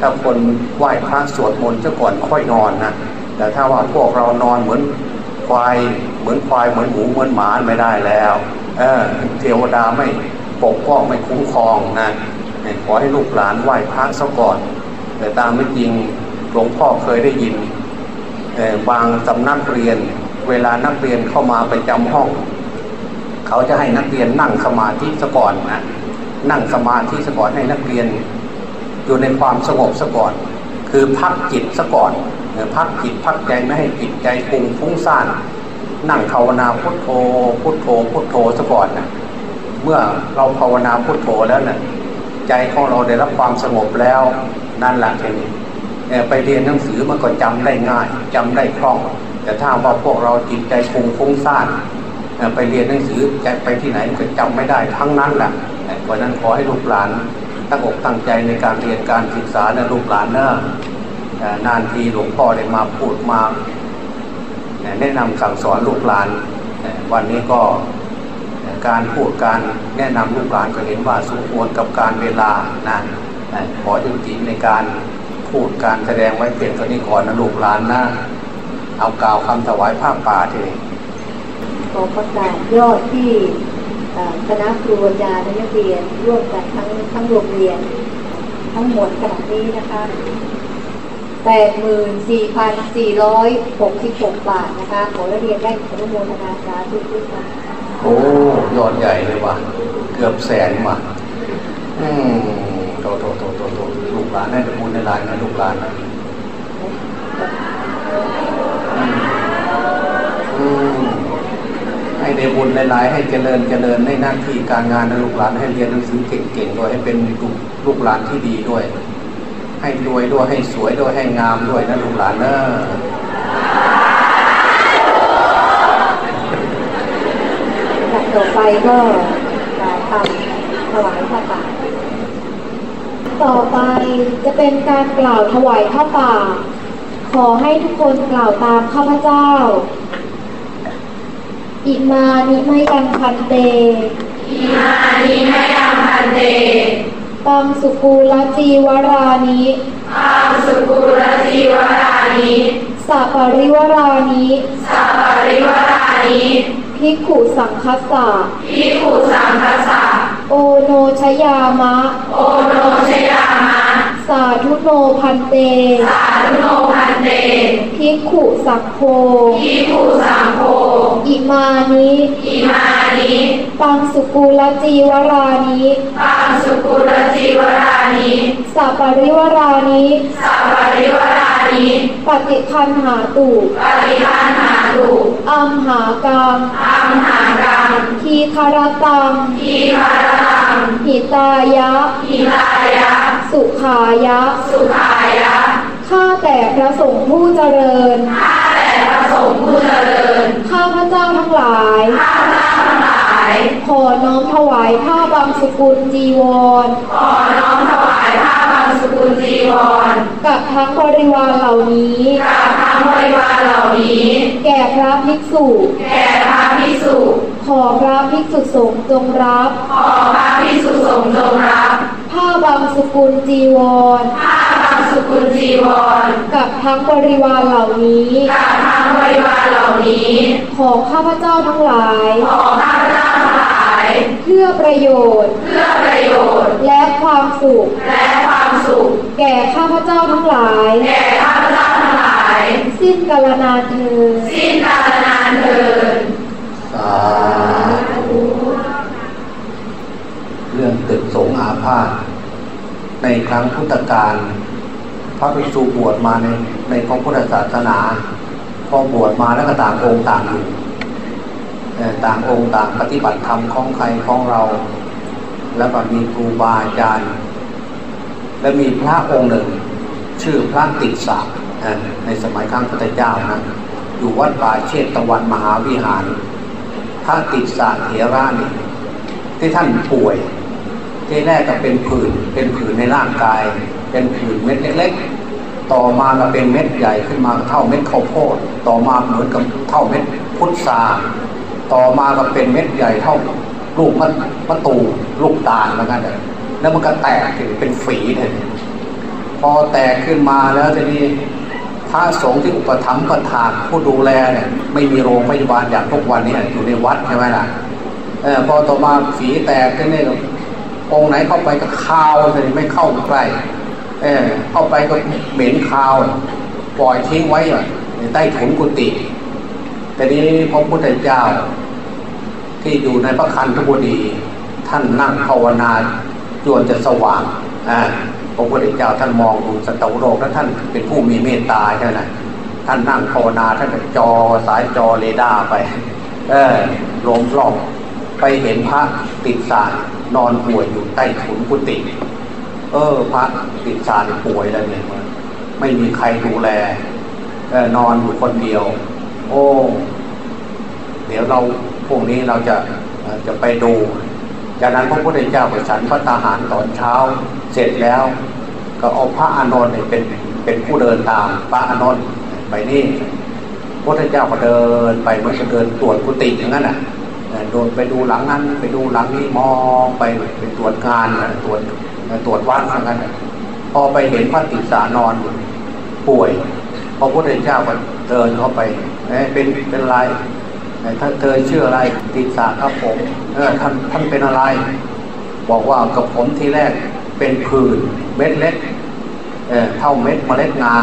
ถ้าคนไหว้พระสวดมนต์จะก่อนค่อยนอนนะแต่ถ้าว่าพวกเรานอนเหมือนควายเหมือนควายเหมือนหมูเหมือนหมาไม่ได้แล้วเเทวดาไม่ปกป้องไม่คุ้มครองนะขอให้ลูกหลานไหว้พระซะก่อน แต่ตามไม่จริงหลวงพ่อเคยได้ยินบางสำนักเรียน เวลานักเรียนเข้ามาไปจำห้อง เขาจะให้นักเรียนนั่งสมาธิซะก่อนนะนั่งสมาธิซะก่อนให้นักเรียน อยู่ในความสงบซะก่อน คือพักจิตซะก่อนพักจิตพักใจไม่ให้จิตใจปุงฟุ้งซ่านนั่งภาวนาพุทโธพุทโธพุทโธซะก่อนนะเมื่อเราภาวนาพุทโธแล้วนะ่ะใจของเราได้รับความสงบแล้วนั่นแหละทีนี้ไปเรียนหนังสือมันก็จำได้ง่ายจำได้คล่อง แต่ถ้าว่าพวกเราจิตใจปุงฟุ้งซ่านไปเรียนหนังสือจะไปที่ไหนก็จำไม่ได้ทั้งนั้นแหละเพราะนั้นขอให้ลูกหลานตั้งอกตั้งใจในการเรียนการศึกษานะลูกหลานเนะนานทีหลวงพ่อได้มาพูดมาแนะนำสั่งสอนลูกหลาน วันนี้ก็การพูดการแนะนำลูกหลานก็เห็นว่าสมควรกับการเวลานะขอจุจิในการพูดการแสดงไว้เพียงตัวนี้ก่อนนะลูกหลานนะ เอากล่าวคำถวายผ้าป่าทีนี้ขอประกาศยอดที่คณะครูอาจารย์นักเรียนร่วมกันทั้งทั้งโรงเรียน ทั้งหมดขณะนี้นะคะแปดหมื่นสี่พันสี่ร้อยหกสิบหกบาทนะคะ ขอเรียนได้อนุโมทนาสาธุทุกท่านโอ้ยอดใหญ่เลยว่ะ เกือบแสนว่ะ อืมโตโตโตโตโตลูกหลานได้บุญหลายนะลูกหลานนะ ให้ได้บุญหลายๆ ให้เจริญเจริญในหน้าที่การงานนะลูกหลานให้เรียนหนังสือเก่งๆด้วยให้เป็นลูกหลานที่ดีด้วย ให้รวยด้วยให้สวยด้วยให้งามด้วยนะลูกหลานเนอะต่อไปก็ทำถวายผ้าป่า ต่อไปจะเป็นการกล่าวถวายผ้าป่า ขอให้ทุกคนกล่าวตามข้าพเจ้า อิมานิมะยังภันเต อิมานิมะยังภันเต ปังสุกูลจีวรานิปังสุกูลจีวรานิสปริวารานิสปริวารานิภิกขุสังฆัสสะภิกขุสังฆัสสะโอโณชยามะ โอโณชยามะ สาธุโนภันเต สาธุโนพันเตพิขุสังโฆพิขุสังโฆอิมานิอิมานิปังสุกุลจีวรานิปังสุกุลจีวรานิสัปริวรานิสัปริวรานิปฏิคันหาตุปฏิคันหาตุอัมหากังอัมหากังทีคารตังทีคารตังหิตายะหิตายะ สุขายะ สุขายะ ข้าแต่พระสงฆ์ผู้เจริญ ข้าแต่พระสงฆ์ผู้เจริญ ข้าพระเจ้าทั้งหลาย ข้าพระเจ้าทั้งหลาย ขอน้อมถวายผ้าบางสกุลจีวร ขอน้อมถวายผ้าบางสกุลจีวร กับทั้งบริวารเหล่านี้ กับทั้งบริวารเหล่านี้ แก่พระภิกษุ แก่พระภิกษุ ขอพระภิกษุสงฆ์จงรับ ขอพระภิกษุสงฆ์จงรับ ผ้าบางสกุลจีวรผ้าบางสกุลจีวร กับทั้งบริวารเหล่านี้กับทั้งบริวารเหล่านี้ ขอข้าพเจ้าทั้งหลาย ขอข้าพเจ้าทั้งหลาย เพื่อประโยชน์ เพื่อประโยชน์ และความสุข และความสุข แก่ข้าพเจ้าทั้งหลาย แก่ข้าพเจ้าทั้งหลาย สิ้นกาลนานเธอ สิ้นกาลนานเธอสาธุเรื่องตึกสงอา พาธในครั้งพุทธกาลพระภิกษุบวชมาในในพระพุทธศาสนา พอบวชมาแล้วก็ต่างองค์ต่างอยู่ต่างองค์ต่างปฏิบัติธรรมของใครของเรา แล้วก็มีครูบาอาจารย์ และมีพระองค์หนึ่ง ชื่อพระติดสาในสมัยครั้งพระเจ้านะอยู่วัดป่าเชตตะวันมหาวิหารพระติดสาเถระนี่ที่ท่านป่วย ที่แรกก็เป็นผื่นเป็นผื่นในร่างกาย เป็นผื่นเม็ดเล็ก ๆ ต่อมาก็เป็นเม็ดใหญ่ขึ้นมาเท่าเม็ดข้าวโพดต่อมาเหมือนกับเท่าเม็ดพุทราต่อมาก็เป็นเม็ดใหญ่เท่าลูกมะมะตูลูกตาลเหมือนกันเลยแล้วมันก็แตกถึงเป็นฝีเลยพอแตกขึ้นมาแล้วทีนี้พระสงฆ์ที่อุปถัมภ์ประทานผู้ดูแลเนี่ยไม่มีโรงพยาบาลอย่างทุกวันนี้อยู่ในวัดใช่ไหมล่ะเออพอต่อมาฝีแตกขึ้นนี่ย องค์ไหนเข้าไปก็คาวเลยไม่เข้าใกล้เออเข้าไปก็เหม็นคาว ปล่อยทิ้งไว้ใต้ถุนกุฏิแต่นี้พระพุทธเจ้า ที่อยู่ในพระคันธบดีท่านนั่งภาวนาจวนจะสว่างอ่าพระพุทธเจ้าท่านมองดูสัตวโลกแล้วท่านเป็นผู้มีเมตตาใช่ไหมท่านนั่งภาวนาท่านจอสายจอเรดาร์ไป เออลมรอบ ไปเห็นพระติดสารนอนป่วยอยู่ใต้ถุนกุฏิเออ พระติดสารป่วยแล้วเนี่ยไม่มีใครดูแลนอนอยู่คนเดียว โอ้เดี๋ยวเราพวกนี้เราจะจะไปดู จากนั้นพระพุทธเจ้าไปฉันพระตาหารตอนเช้า เสร็จแล้ว ก็เอาพระอานนท์เป็นเป็นผู้เดินตามพระอานนท์ไปนี่พระพุทธเจ้าก็เดินไปเหมือนกับเดินตรวจกุฏิอย่างนั้นอะ โดนไปดูหลังนั้นไปดูหลังนี้มองไปไปตรวจงานตรวจตรวจวัดอย่างนั้นพอไปเห็นพระติสานอนป่วยพระพุทธเจ้าก็เดินเข้าไปเป็นเป็นไรท่านเธอชื่ออะไรติสาครับผมเออท่านท่านเป็นอะไร บอกว่ากับผมทีแรกเป็นผื่นเม็ดเล็กเเท่าเม็ดเมล็ดงา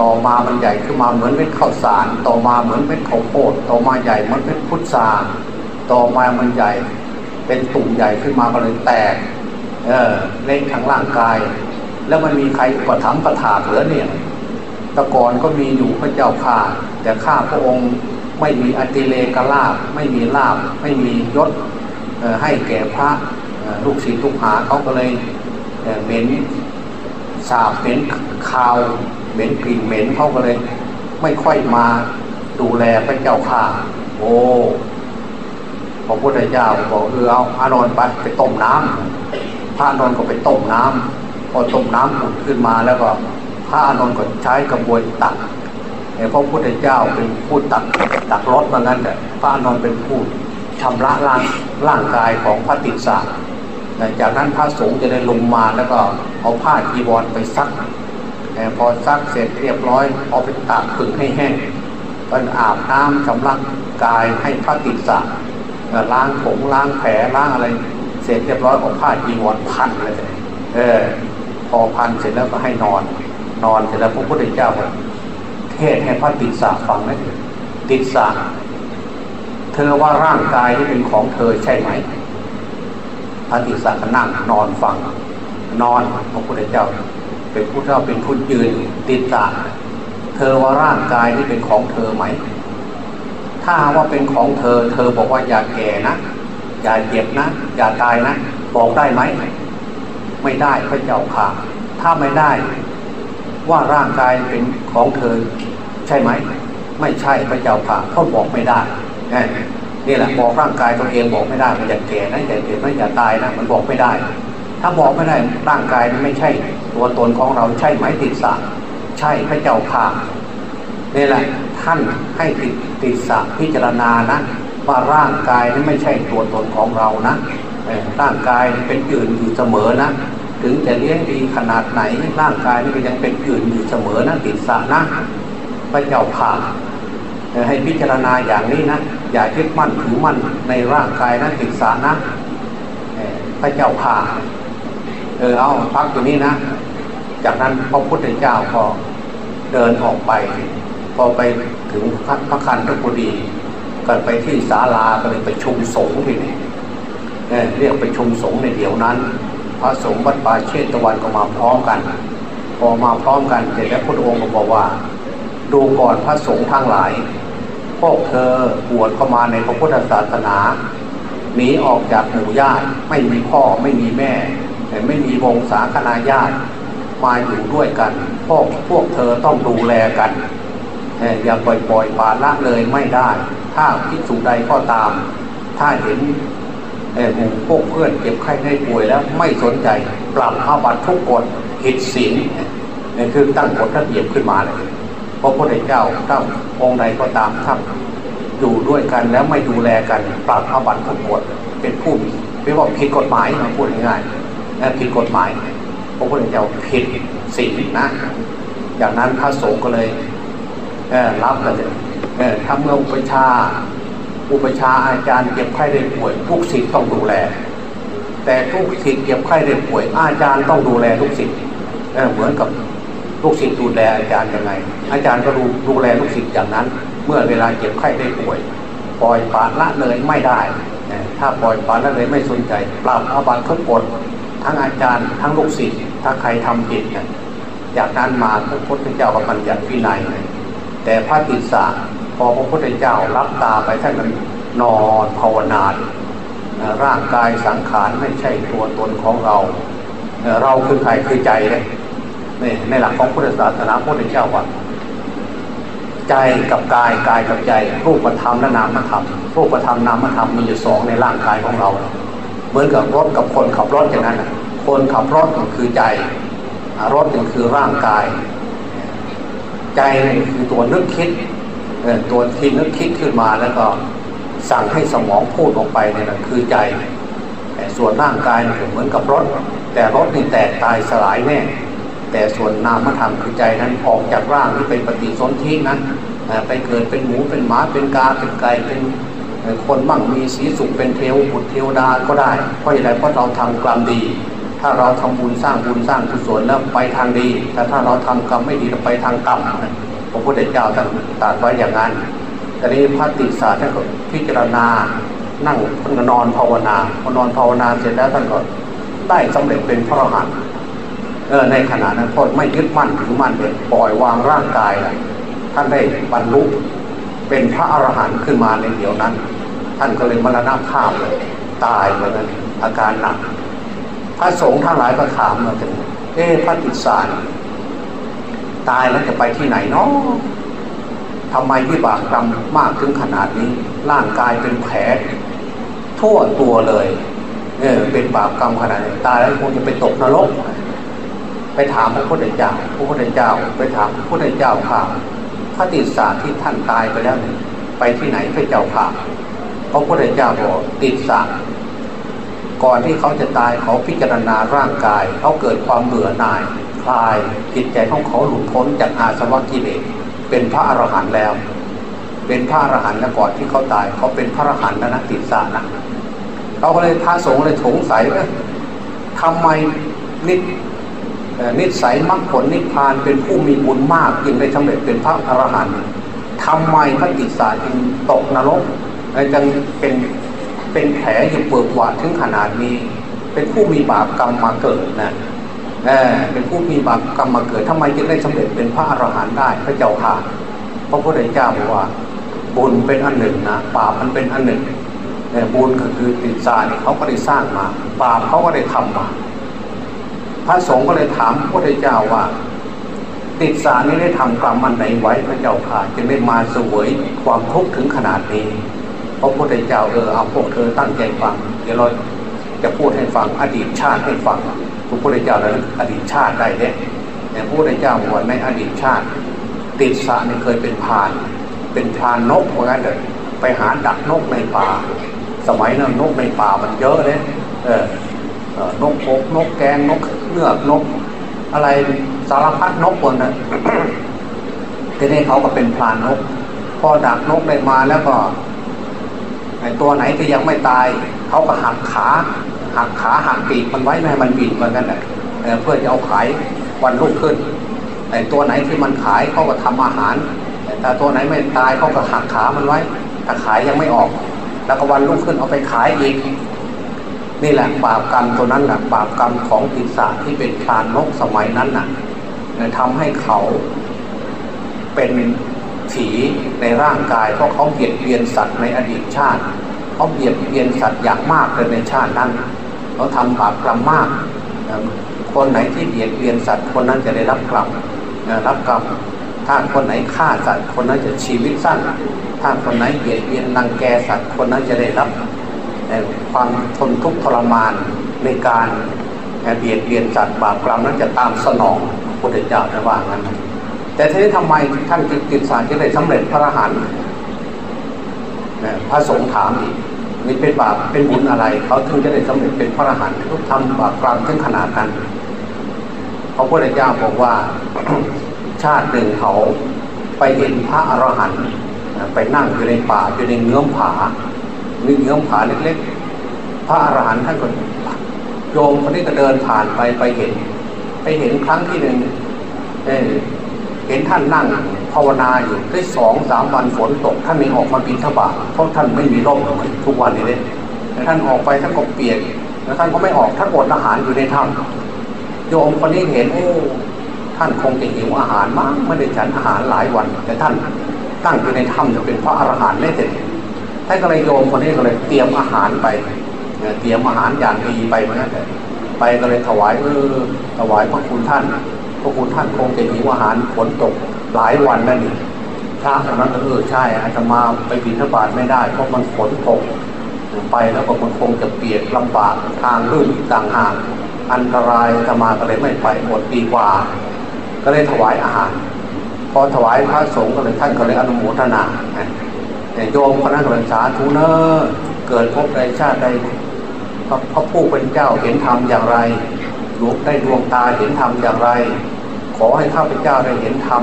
ต่อมามันใหญ่ขึ้นมาเหมือนเม็ดข้าวสาร ต่อมาเหมือนเม็ดข้าวโพดต่อมาใหญ่เหมือนเม็ดพุทรา ต่อมามันใหญ่ เป็นตุ่มใหญ่ขึ้นมาก็เลยแตก เออเล่นทั้งร่างกาย แล้วมันมีใครอุปถัมประถาเหลือเนี่ยตะกอนก็มีอยู่พระเจ้าข่าแต่ข้าพระองค์ไม่มีอติเลกลาบไม่มีลาบไม่มียศให้แก่พระลูกศิษย์ลูกหาเขาก็เลยเหม็นสาบเหม็นคาวเหม็นกลิ่นเหม็นเขาก็เลย ไม่ค่อยมาดูแลพระเจ้าข่าโอ้ พระพุทธเจ้าบอกเออเอาอานนท์ไปไปต้มน้ำพระอานนท์ก็ไปต้มน้ำพอต้มน้ำผุดขึ้นมาแล้วก็พระอานนท์ก็ใช้กระบวยตักพระพุทธเจ้าเป็นผู้ตักตักรถมางั้นแต่พระอานนท์เป็นผู้ชำระร่างร่างกายของพระติสาจากนั้นพระสงฆ์จะได้ลงมาแล้วก็เอาผ้าจีวรไปซักพอซักเสร็จเรียบร้อยเอาไปตากผึ่งให้แห้งก็นอาบน้ำชำระกายให้พระติสา ล้างผมล้างแผลล้างอะไร เสร็จเรียบร้อยเอาผ้าจีวรพันเลยเออ พอพันเสร็จแล้วก็ให้นอน นอนเสร็จแล้วพระพุทธเจ้าเทศให้พระติสาฟังนะติสาเธอว่าร่างกายที่เป็นของเธอใช่ไหมพระติสาก็นั่งนอนฟัง นอนพระพุทธเจ้า เป็นผู้เจ้าเป็นผู้ยืนติสาเธอว่าร่างกายที่เป็นของเธอไหม ถ้าว่าเป็นของเธอ เธอบอกว่าอย่าแก่นะอย่าเจ็บนะ อย่าตายนะ บอกได้ไหมไม่ได้พระเจ้าค่ะ ถ้าไม่ได้ ว่าร่างกายเป็นของเธอ ใช่ไหมไม่ใช่พระเจ้าค่ะเขาบอกไม่ได้นี่แหละบอกร่างกายตัวเองบอกไม่ได้มันอย่าแก่นะอย่าเจ็บนะอย่าตายนะมันบอกไม่ได้ ถ้าบอกไม่ได้ร่างกายมันไม่ใช่ ตัวตนของเราใช่ไหมติดสาใช่พระเจ้าค่ะนี่แหละ ท่านให้ติดติดสัพิจารณานะว่าร่างกายนี่ไม่ใช่ตัวตนของเรานะร่างกายเป็นอื่นอยู่เสมอนะ ถึงจะเลี้ยงดีขนาดไหนร่างกายนี่ก็ยังเป็นอื่นอยู่เสมอนะติดสันะพระเจ้าผ่าให้พิจารณาอย่างนี้นะอย่ายึดมั่นถือมั่นในร่างกายนะติดสานะพระเจ้าผ่าเออเอาพักอยู่นี่นะ จากนั้นพระพุทธเจ้าก็เดินออกไป พอไปถึงพระคันธกุฎีก็ไปที่ศาลาก็เลยไปชุมสงฆ์ทีนี่เรียกไปชุมสงฆ์ในเดี๋ยวนั้น พระสงฆ์วัดป่าเชตตะวันก็มาพร้อมกัน พอมาพร้อมกันเสร็จแล้วพระองค์ก็บอกว่า ดูก่อนพระสงฆ์ทั้งหลาย พวกเธอบวชเข้ามาในพระพุทธศาสนาหนีออกจากหมู่ญาติไม่มีพ่อไม่มีแม่แต่ไม่มีวงศาคณาญาติมาอยู่ด้วยกันพวกพวกเธอต้องดูแลกัน อย่าปล่อยปล่อยปาละเลยไม่ได้ ถ้าพิสูจใดก็ตาม ถ้าเห็นหมู่พวกเพื่อนเจ็บไข้ได้ป่วยแล้วไม่สนใจปรับอาบัตทุกกฎผิดศีลนี่คือตั้งกฎระเบียบขึ้นมาเลยเพราะพระเจ้าตั้งองค์ใดก็ตามถ้าอยู่ด้วยกันแล้วไม่ดูแลกันปรับอาบัตทุกกฎเป็นผู้ไม่ว่าผิดกฎหมายมาพูดง่ายๆผิดกฎหมายพระพุทธเจ้าผิดศีลนะอย่างนั้นพระสงฆ์ก็เลย รับเลยทำเมื่ออุปชา อุปชาอาจารย์เจ็บไข้ได้ป่วยทุกสิ่งต้องดูแล แต่ทุกสิ่งเจ็บไข้ได้ป่วย อาจารย์ต้องดูแลทุกสิ่งเหมือนกับลูกศิษย์ดูแลอาจารย์ยังไง อาจารย์ก็ดูดูแลลูกศิษย์อย่างนั้น เมื่อเวลาเจ็บไข้ได้ป่วย ปล่อยปละละเลยไม่ได้ ถ้าปล่อยปละละเลยไม่สนใจ ปราบอาบัติทุกกฎทั้งอาจารย์ทั้งลูกศิษย์ถ้าใครทำผิดจากนั้นมาพระพุทธเจ้าก็บัญญัติวินัย แต่พระติสาพอพระพุทธเจ้ารับตาไปท่านนอนภาวนาร่างกายสังขารไม่ใช่ตัวตนของเรา เราคือใครคือใจเลยนี่ในหลักของพุทธศาสนาพระพุทธเจ้าว่าใจกับกายกายกับใจ รูปธรรมและนามธรรมรูปธรรมนามธรรมมีอยู่สองในร่างกายของเรา เหมือนกับรถกับคนขับรถอย่างนั้นคนขับรถก็คือใจรถนี่คือร่างกาย ใจนี่คือตัวนึกคิดตัวที่นึกคิดขึ้นมาแล้วก็สั่งให้สมองพูดออกไปเนี่ยนะคือใจ ส่วนร่างกายนี่เหมือนกับรถ แต่รถนี่แตกตายสลายแน่แต่ส่วนนามธรรมคือใจนั้นออกจากร่างที่เป็นปฏิสนธินั้นไปเกิดเป็นหมูเป็นหมาเป็นกาเป็นไก่เป็นคนบ้างมีสีสุขเป็นเทวบุตรเทวดาก็ได้เพราะอะไรเพราะเราทำกรรมดี ถ้าเราทำบุญสร้างบุญสร้างกุศลแล้วไปทางดี แต่ถ้าเราทำกรรมไม่ดีไปทางกรรมพระพุทธเจ้าท่านตรัสไว้อย่างนั้นแต่นี้พระติสาท่านก็พิจารณา นั่งท่านก็นอนภาวนาพอนอนภาวนาเสร็จแล้วท่านก็ได้สำเร็จเป็นพระอรหันต์เออในขณะนั้นพอไม่ยึดมั่นถือมั่นเลยปล่อยวางร่างกายเลยท่านได้บรรลุเป็นพระอรหันต์ขึ้นมาในเดี๋ยวนั้น ท่านก็เลยมรณภาพเลยตายเหมือนกันอาการหนัก พระสงฆ์ทั้งหลายก็ถามมาถึงเอ๊พระติสารตายแล้วจะไปที่ไหนเนาะทำไมวิบากกรรมมากถึงขนาดนี้ ร่างกายเป็นแผลทั่วตัวเลยเออเป็นบาปกรรมขนาดนี้ตายแล้วคงจะไปตกนรก ไปถามพระพุทธเจ้าพระพุทธเจ้า ไปถามพระพุทธเจ้าข่าวพระติสาที่ท่านตายไปแล้วไปที่ไหนพระเจ้าข่าวพระพุทธเจ้าบอกติสา ก่อนที่เขาจะตายเขาพิจารณาร่างกาย เขาเกิดความเบื่อหน่ายคลายจิตใจของเขาหลุดพ้นจากอาสวะกิเลสเป็นพระอรหันต์แล้ว เป็นพระอรหันต์แล้วก่อนที่เขาตาย เขาเป็นพระอรหันต์แล้วนะติดสานะเขาก็เลยพระสงฆ์เลยสงสัยว่าทำไมนินิสัยมรรคผลนิพพานเป็นผู้มีบุญมากจึงได้สำเร็จเป็นพระอรหันต์ทำไมพระติสาจึงตกนรกจึงเป็น เป็นแผลอยู่เปิดหวาดถึงขนาดนี้ เป็นผู้มีบาปกรรมมาเกิดนะเออเป็นผู้มีบาปกรรมมาเกิดทำไมจึงได้สำเร็จเป็นพระอรหันต์ได้พระเจ้าค่ะพระพุทธเจ้าบอกว่า บุญเป็นอันหนึ่งนะบาปมันเป็นอันหนึ่งแต่บุญก็คือติดสายเขาก็ได้สร้างมาบาปเขาก็ได้ทำมา พระสงฆ์ก็เลยถามพระพุทธเจ้าว่า ติดสารนี้ได้ทำกรรมอันไหนไว้พระเจ้าค่ะจึงได้มาเสวยความทุกข์ถึงขนาดนี้ ระพุทธเจ้าเออเอาพวกเธอตั้งใจฟังเดี๋ยวเราจะพูดให้ฟังอดีตชาติให้ฟังพระพุทธเจ้าแล้วอดีตชาติได้เนี่ยแต่พระพุทธเจ้าบอกว่าในอดีตชาติ ติดสะนี่เคยเป็นพาน เป็นพานนกเหมือนกันเลยไปหาดักนกในป่า สมัยนั้นนกในป่ามันเยอะเลยเออนกพกนกแกงนกเนื้อนก อะไรสารพัดนกคนนะทีนี้เขาก็เป็นพรานนก พอดักนกได้มาแล้วก็ ตัวไหนที่ยังไม่ตายเขาก็หักขาหักขาหักปีกมันไว้ไม่ให้มันบินเหมือนกันแหละเพื่อจะเอาขายวันรุ่งขึ้นแต่ตัวไหนที่มันขายเขาก็ทำอาหาร แต่ตัวไหนไม่ตายเขาก็หักขามันไว้ถ้าขายยังไม่ออก แล้วก็วันรุ่งขึ้นเอาไปขายอีกนี่แหละบาปกรรมตัวนั้นแหละบาปกรรมของติสาจที่เป็นพรานนกสมัยนั้นน่ะทำให้เขาเป็น ผีในร่างกายเพราะเขาเบียดเบียนสัตว์ในอดีตชาติเขาเบียดเบียนสัตว์อย่างมากเลยในชาตินั้นเขาทำบาปกรรมมาก คนไหนที่เบียดเบียนสัตว์คนนั้นจะได้รับกรรมรับกรรมถ้าคนไหนฆ่าสัตว์คนนั้นจะชีวิตสั้น ถ้าคนไหนเบียดเบียนนังแกสัตว์คนนั้นจะได้รับความทนทุกข์ทรมานในการเบียดเบียนสัตว์บาปกรรมนั้นจะตามสนองพระพุทธเจ้าจะว่างั้น แต่ทีนี้ทำไมท่านกิตสารจะได้สำเร็จพระอรหันต์พระสงฆ์ถามอีกนี่เป็นบาปเป็นบุญอะไรเขาถึงจะได้สำเร็จเป็นพระอรหันต์ทุกทำบาปกรรมถึงขนาดนั้นพระพุทธเจ้าบอกว่าชาติหนึ่งเขาไปเห็นพระอรหันต์ไปนั่งอยู่ในป่าอยู่ในเงื้อมผามีเงื้อมผาเล็กๆ พระอรหันต์ท่านก็โยมคนนี้ก็เดินผ่านไปไปเห็น ไปเห็นครั้งที่หนึ่ง เห็นท่านนั่งภาวนาอยู่ได้สองสามวันฝนตกท่านไม่ออกมาบินทบาทเพราะท่านไม่มีร่มเหมือนทุกวันนี้เลยท่านออกไปท่านก็เปียกแล้วท่านก็ไม่ออกท่านอดอาหารอยู่ในถ้ำโยมคนนี้เห็นโอ้ท่านคงจะหิวอาหารมากไม่ได้ฉันอาหารหลายวัน แต่ท่านตั้งอยู่ในถ้ำจะเป็นพระอรหันต์ได้เสร็จท่านก็เลยโยมคนนี้ก็เลยเตรียมอาหารไปเตรียมอาหารอย่างดีไปเหมือนกันไปก็เลยถวายเออถวายพระคุณท่าน พระคุณท่านคงจะหิวอาหารฝนตกหลายวันนั่นนี่พระองนั้นเออใช่อาจจะมาไปบิณฑบาตไม่ได้เพราะมันฝนตกไปแล้วก็มันคงจะเปียกลำบากทางลื่นต่างหากอันตรายจะมาก็เลยไม่ไปหมดดีกว่า ก็เลยถวายอาหาร พอถวายพระสงฆ์ก็เลยท่านก็เลยอนุโมทนาโยมคนนั้นก็เลยสาธุเนอเกิดพบใดชาติใดพระผู้เป็นเจ้าเห็นธรรมอย่างไรลูกได้ดวงตาเห็นธรรมอย่างไร ขอให้ข้าพเจ้าได้เห็นธรรม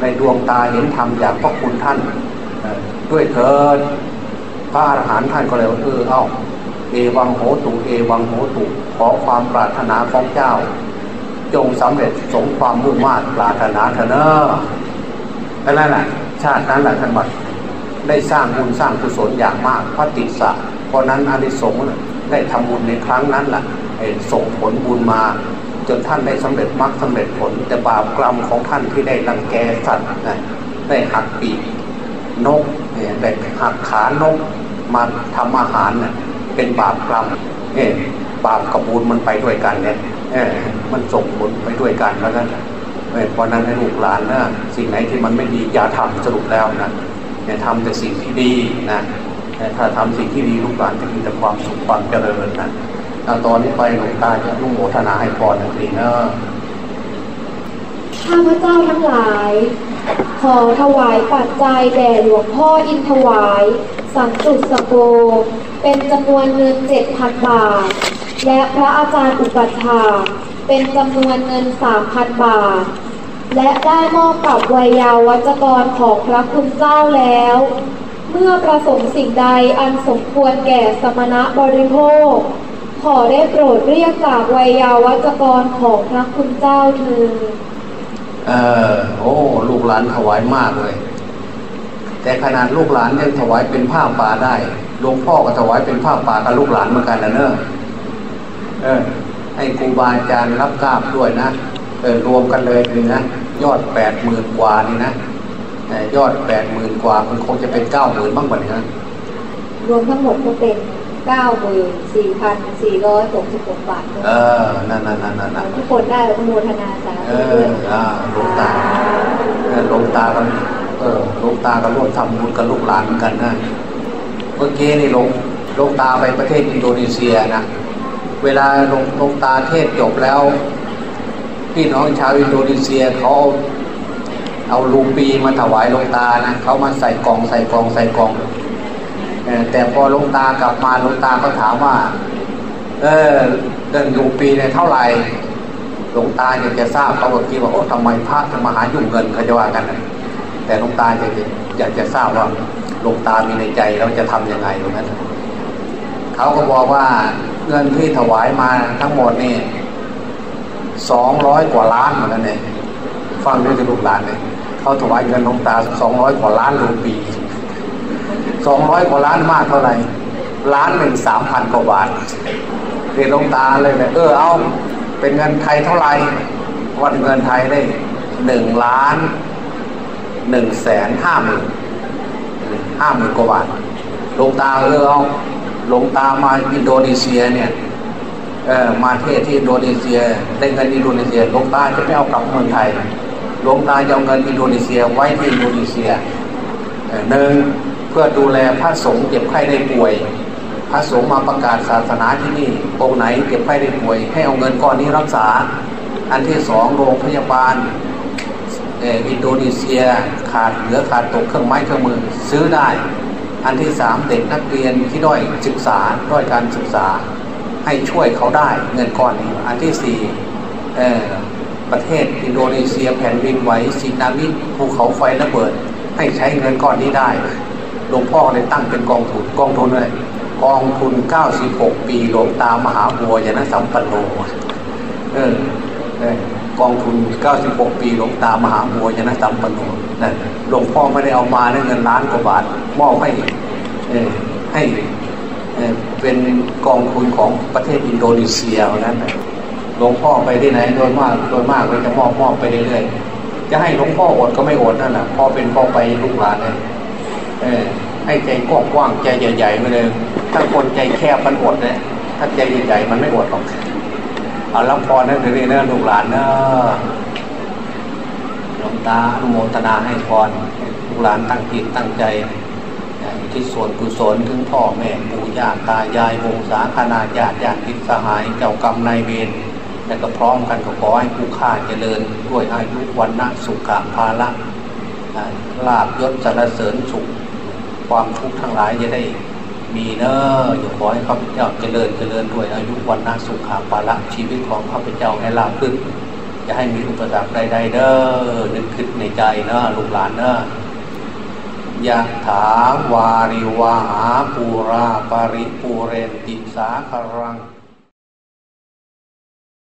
ในดวงตาเห็นธรรมอย่างพระคุณท่านด้วยเถิดพระอรหันต์ท่านก็เลยเออเอ้าเอวังโหตุเอวังโหตุขอความปรารถนาของเจ้า จงสำเร็จสมความมุ่งมั่นปรารถนาเถอะเนอะนั่นแหละชาตินั้นแหละท่านบัดได้สร้างบุญสร้างกุศลอย่างมากพระติสสะเพราะนั้นอานิสงส์ได้ทำบุญในครั้งนั้นแหละส่งผลบุญมา จนท่านได้สำเร็จมรรคสาเร็จผล แต่บาปกรรมของท่านที่ได้รังแกสัตว์ได้หักปีกนกได้หักขานกมาทำอาหารเนี่ยเป็นบาปกรรมเนี่บาปกับบุญมันไปด้วยกันเนี่ยมันส่งผลไปด้วยกันแล้วกันเพราะนั้นให้ลูกหลานนะสิ่งไหนที่มันไม่ดีอย่าทำสรุปแล้วนะเนี่ยทำแต่สิ่งที่ดีนะถ้าทำสิ่งที่ดีลูกหลานจะมีแต่ความสุขความเจริญนะ ตอนนี้ไปหลวงตาจะรุ่งโมทนาให้พรนะทีเนอะข้าพเจ้าทั้งหลาย ขอถวายปัจจัยแด่หลวงพ่ออินทวาย สังสุสโก เป็นจำนวนเงินเจ็ดพันบาท และพระอาจารย์อุปัฏฐาเป็นจำนวนเงินสามพันบาท และได้มอบกับวัยยาวัจกรของพระคุณเจ้าแล้ว เมื่อประสงค์สิ่งใดอันสมควรแก่สมณะบริโภค ขอได้โปรดเรียกจากวัยยาวัจกรของพระคุณเจ้าเธอเออโอ้ ลูกหลานถวายมากเลย แต่ขนาดลูกหลานยังถวายเป็นผ้าป่าได้หลวงพ่อก็ถวายเป็นผ้าป่ากับลูกหลานเหมือนกันนะเนอะเออให้ครูบาอาจารย์รับกราบด้วยนะเออรวมกันเลยนี่นะยอดแปดหมื่นกว่านี่นะยอดแปดหมื่นกว่ามันคงจะเป็นเก้าหมื่นบ้างกว่านี้นะรวมทั้งหมดก็เป็น เก้าหมื่นสี่พันสี่ร้อยหกสิบหกบาทเออนั่นนั่นนั่นนั่นทุกคนได้อนุโมทนาสาธุด้วยอ่าหลวงตาหลวงตากันเออหลวงตากันร่วมทำบุญกับลูกหลานกันนะเมื่อกี้นี่หลวงหลวงตาไปประเทศอินโดนีเซียนะเวลาหลวงหลวงตาเทศน์จบแล้ว พี่น้องชาวอินโดนีเซียเขาเอารูปีมาถวายหลวงตานะเขามาใส่กล่องใส่กล่องใส่กล่อง แต่พอลงตากลับมาลงตาก็ถามว่า เออเงินยูปีเนี่ยเท่าไหร่ลงตาอยากจะทราบเขาบอกที่ว่าโอ้ทำไมพระจะมาหายุ่งเงินเขาจะว่ากันแต่ลงตาอยากจะอยากจะทราบว่าลงตามีในใจเราจะทํำยังไงตรงนั้นเขาก็บอกว่าเงินที่ถวายมาทั้งหมดนี่สองร้อยกว่าล้านเหมือนกันเนี่ยฟังด้วยจะลูกหลานเนี่ยเขาถวายเงินลงตาสองร้อยกว่าล้านรูปี สองร้อยกว่าล้านมากเท่าไหร่ล้านหนึ่งสามพันกว่าบาทเรียนลงตาเลยเนี่ยเออเอาเป็นเงินไทยเท่าไหร่วันเงินไทยได้หนึ่งล้านหนึ่งแสนห้าหมื่นห้าหมื่นกว่าบาทลงตาเออเอาลงตามาอินโดนีเซียเนี่ยเออมาเทศที่อินโดนีเซียได้เงินอินโดนีเซียหลวงตาจะไม่เอากลับเมืองไทยหลวงตาจะเอาเงินอินโดนีเซียไว้ที่อินโดนีเซียหนึ่ง พื่อดูแลพระสงฆ์เจ็บไข้ได้ป่วย พระสงฆ์มาประกาศศาสนาที่นี่องค์ไหนเจ็บไข้ได้ป่วย ให้เอาเงินก้อนนี้รักษา อันที่สองโรงพยาบาลอินโดนีเซียขาดเหลือขาดตกเครื่องไม้เครื่องมือซื้อได้ อันที่สามเด็กนักเรียนที่ด้อยศึกษาด้อยการศึกษา ให้ช่วยเขาได้เงินก้อนนี้อันที่สี่ประเทศอินโดนีเซียแผ่นดินไหวสีนามิภูเขาไฟระเบิด ให้ใช้เงินก้อนนี้ได้ ลวงพ่อเลยตั้งเป็นกองทุนกองทุนเลยกองทุน 96 ปีหลวงตามหาบัวยนะสัมปันโนเออกองทุน 96 ปีหลวงตามหาบัวยนะสัมปันโนนะหลวงพ่อไม่ได้เอามาเงินล้านกว่าบาทมอบให้ให้เป็นกองทุนของประเทศอินโดนีเซียเพราะนั้นหลวงพ่อไปที่ไหนโดยมากโดยมากก็จะมอบมอบไปเรื่อยๆจะให้หลวงพ่ออดก็ไม่อดนั่นแหละพ่อเป็นพ่อไปลูกหลานเลยเออ ให้ใจกว้างๆใจใหญ่ๆไปเลยถ้าคนใจแคบมันอดเลยถ้าใจใหญ่ๆมันไม่อดหรอกเอารับพรนั่นเดี๋ยนนะลูกหลานนะหลวงตาอนุโมทนาให้พรลูกหลานตั้งจิตตั้งใจที่ส่วนกุศลถึงพ่อแม่ปู่ย่าตายายวงศาคณาญาติญาติสหายเจ้ากรรมนายเวรและก็พร้อมกันก็ขอให้ผู้ฆ่าเจริญ ด้วยอายุวันนะสุขภาละลาบยศสรรเสริญสุข ความทุกข์ทั้งหลายจะได้มีเนออยู่ขอให้ข้าพเจ้าเจริญเจริญด้วยอายุวันนาสุขาภาละชีวิตของข้าพเจ้าให้ลาบขึ้นจะให้มีอุปสรรคใดๆเด้อนึกคิดในใจเนอะลูกหลานเนอะยะถาวาริวาหาปูราปริปูเรนติสาครัง